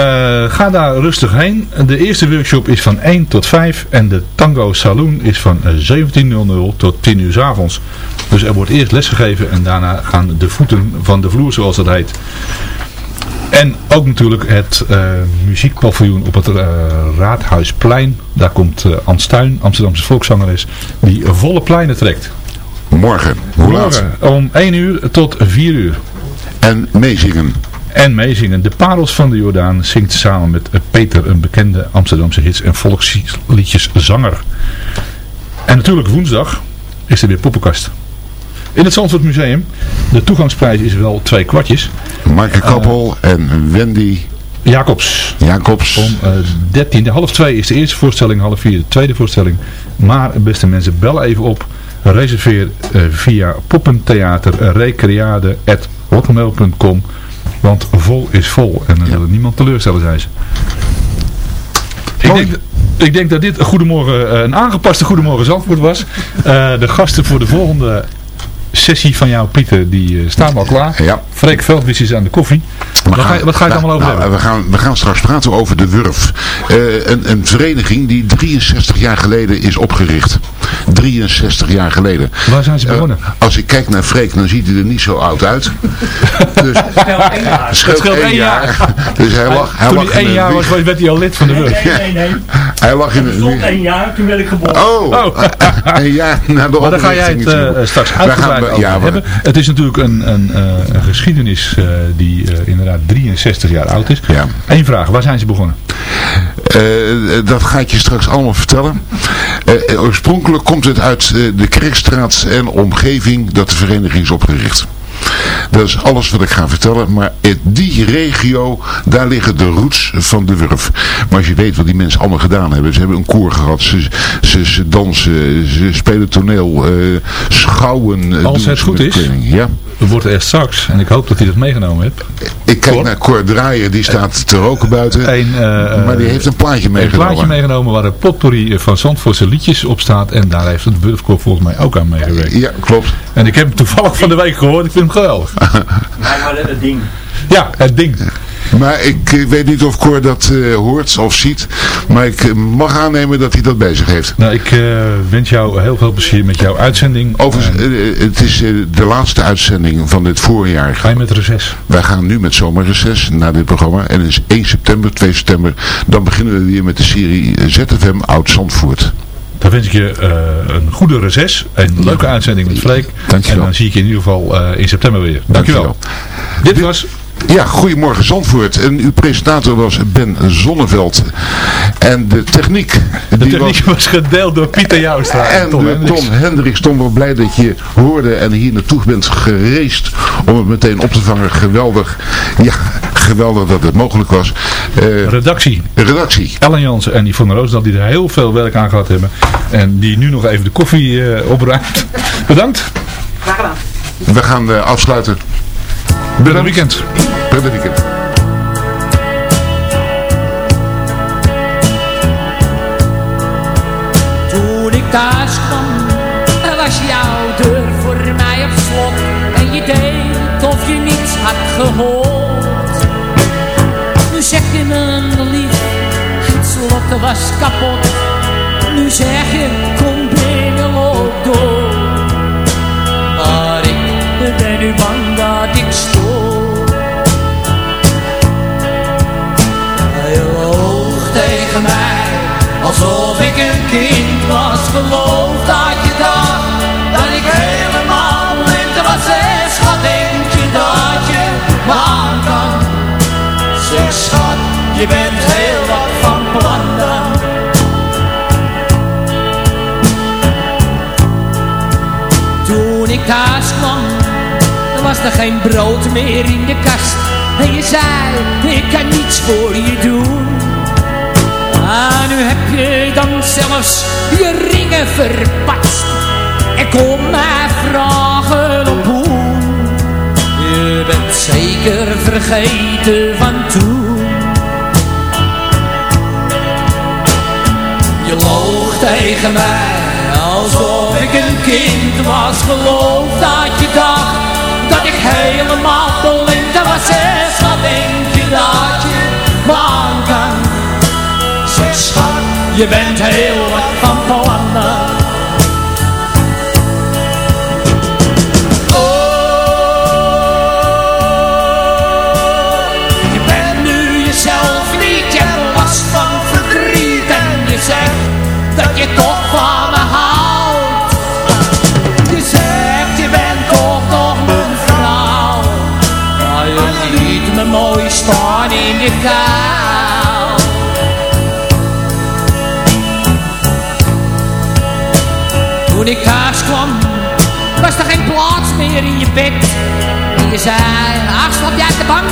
ga daar rustig heen. De eerste workshop is van 1 tot 5 en de Tango Saloon is van eh, 17.00 tot 10 uur 's avonds. Dus er wordt eerst lesgegeven en daarna gaan de voeten van de vloer, zoals dat heet. En ook natuurlijk het eh, muziekpaviljoen op het eh, Raadhuisplein. Daar komt eh Ans Tuin, Amsterdamse volkszangeres, die volle pleinen trekt. Morgen. Hoe laat? Morgen om 1 uur tot 4 uur. En meezingen. En meezingen. De Parels van de Jordaan zingt samen met Peter, een bekende Amsterdamse hits- en volksliedjeszanger. En natuurlijk woensdag is er weer poppenkast. In het Zandvoort Museum. De toegangsprijs is wel twee kwartjes. Maaike Kappel en Wendy Jacobs. Jacobs. Om eh 13, half twee is de eerste voorstelling, half vier de tweede voorstelling. Maar beste mensen, bel even op. Reserveer eh, via poppentheater.recreade.hotmail.com Want vol is vol en dan wil ik niemand teleurstellen, zei ze. Ik denk, ik denk dat dit een, goedemorgen, eh, een aangepaste Goedemorgen Zandvoort was. Eh, de gasten voor de volgende sessie van jou, Pieter, die eh, staan al klaar. Ja. Freek Veldwis is aan de koffie. We Wat ga, je- wat ga je het nou, allemaal over nou, hebben? We gaan, we gaan straks praten over de Wurf. Eh, een, een vereniging die 63 jaar geleden is opgericht. 63 jaar geleden. Waar zijn ze Eh, begonnen? als ik kijk naar Freek, dan ziet hij er niet zo oud uit. dus, Het scheelt één jaar. Dus hij lag, hij Toen lag hij in één een jaar was, werd hij al lid van de Wurf. Nee, nee, nee. Hij lag in een één jaar, toen werd ik geboren. Oh, een jaar na de Maar daar ga jij het straks Wij gaan we- ja, hebben. Het is natuurlijk een, een, eh, een geschiedenis eh, die eh, inderdaad 63 jaar oud is. Ja. Eén vraag, waar zijn ze begonnen? Dat ga ik je straks allemaal vertellen. Oorspronkelijk komt het uit de Kerkstraat en omgeving dat de vereniging is opgericht. Dat is alles wat ik ga vertellen. Maar in die regio, daar liggen de roots van de Wurf. Maar als je weet wat die mensen allemaal gedaan hebben. Ze hebben een koor gehad. Ze, ze, ze dansen. Ze spelen toneel. eh, schouwen. eh, Als het goed is, kleding. Ja. Wordt er straks, en ik hoop dat hij dat meegenomen heeft, Ik kijk Cor? naar Cor Draaier. Die staat te roken buiten. een, eh, maar die heeft een plaatje een meegenomen. plaatje meegenomen waar een potpourri van Zandvoortse liedjes op staat. En daar heeft het Wurfkoor volgens mij ook aan meegewerkt. Ja, klopt. En ik heb hem toevallig van de week gehoord, ik vind hem geweldig. Maar maar het ding. Ja, het ding. Maar ik eh, weet niet of Cor dat eh, hoort of ziet. Maar ik eh, mag aannemen dat hij dat bezig heeft. Nou, ik wens jou heel veel plezier met jouw uitzending. Overigens, En het is de laatste uitzending van dit voorjaar. ga je met reces. Wij gaan nu met zomerreces naar dit programma. En is 1 september, 2 september. Dan beginnen we weer met de serie ZFM Oud Zandvoort. Dan wens ik je een goede reces. Een leuke uitzending met Freek. Dankjewel. En dan zie ik je in ieder geval in september weer. Dankjewel. Dit was... Ja, goedemorgen Zandvoort. En uw presentator was Ben Zonneveld. En de techniek. De die techniek was gedeeld door Pieter Joustra En Tom Hendricks. Tom Hendricks, Tom, wel blij dat je hoorde en hier naartoe bent gereisd om het meteen op te vangen. Geweldig. Ja, geweldig dat het mogelijk was. Eh, Redactie. redactie. Ellen Jansen en Yvonne Roosdal die er heel veel werk aan gehad hebben. En die nu nog even de koffie eh, opruimt. Bedankt. Graag gedaan. We gaan eh, afsluiten. Bedankt. weekend. Prettig weekend. Toen ik thuis kwam, was jouw deur voor mij op slot. En je deed of je niets had gehoord. Nu zeg je me lief, het slot was kapot. Nu zeg je, kom binnen, loop door. Maar ik ben nu bang kind was Geloof dat je dacht Dat ik helemaal blind was. Zeg schat denk je dat je me kan? Zeg schat je bent heel wat van plan Toen ik thuis kwam was er geen brood meer in de kast. En je zei ik kan niets voor je doen Ah, nu heb je dan zelfs je ringen verpatst. En kom mij vragen op hoe. Je bent zeker vergeten van toen. Je loog tegen mij alsof ik een kind was. Geloof dat je dacht dat ik helemaal blind was. Wat denk je dat je kan Je bent heel wat van plannen Oh, je bent nu jezelf niet, je last van verdriet. En je zegt dat je toch van me houdt. Je zegt je bent toch nog mijn vrouw. Maar je liet me mooi staan in je kou ik thuis kwam was er geen plaats meer in je bed. En je zei, ach slap jij op de bank?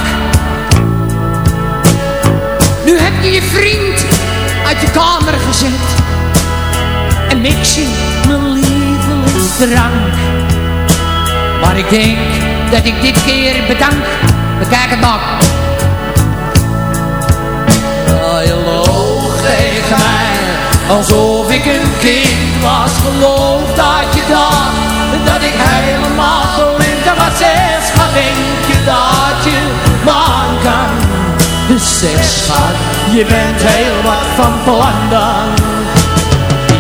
Nu heb je je vriend uit je kamer gezet. En mix je mijn lievelingsdrank. Maar ik denk dat ik dit keer bedank. Bekijk het maar Alsof ik een kind was Geloof dat je dacht Dat ik helemaal blind was Zeg schat, denk je dat je me aan kan? Dus zeg schat, je bent heel wat van plan dan.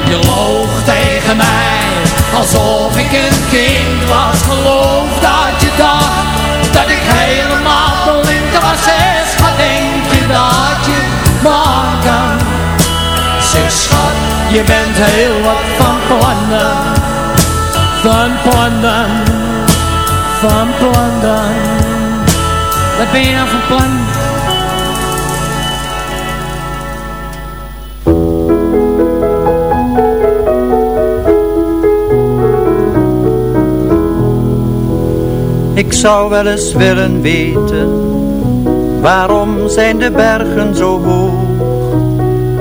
Je loog tegen mij Alsof ik een kind was. Geloof dat je dacht Dat ik helemaal blind was Zeg schat, denk je dat je me aan kan je bent heel wat van plannen Van plannen Van plannen Wat ben je nou van plan? Ik zou wel eens willen weten Waarom zijn de bergen zo hoog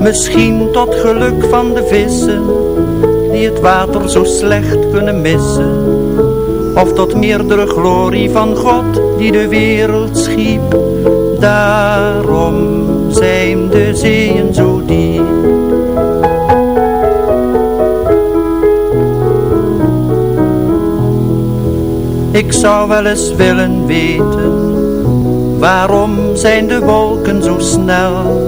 Misschien tot geluk van de vissen Die het water zo slecht kunnen missen. Of tot meerdere glorie van God Die de wereld schiep. Daarom zijn de zeeën zo diep. Ik zou wel eens willen weten Waarom zijn de wolken zo snel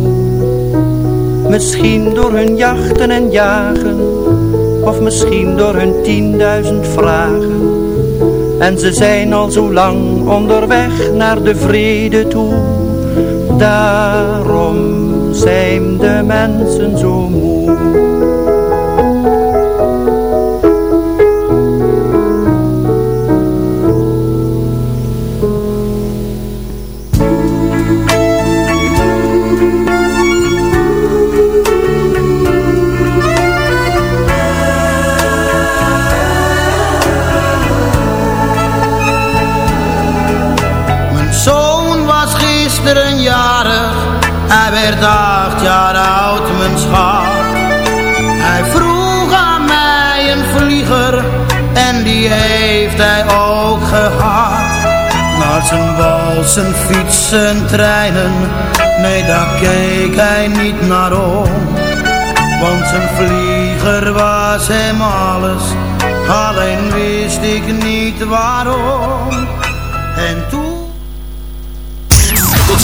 Misschien door hun jachten en jagen Of misschien door hun tienduizend vragen. En ze zijn al zo lang onderweg naar de vrede toe. Daarom zijn de mensen zo moe werd acht jaar oud, mijn schat. Hij vroeg aan mij een vlieger en die heeft hij ook gehad. Naar zijn wals, zijn fiets, treinen, nee daar keek hij niet naar om. Want zijn vlieger was hem alles, alleen wist ik niet waarom.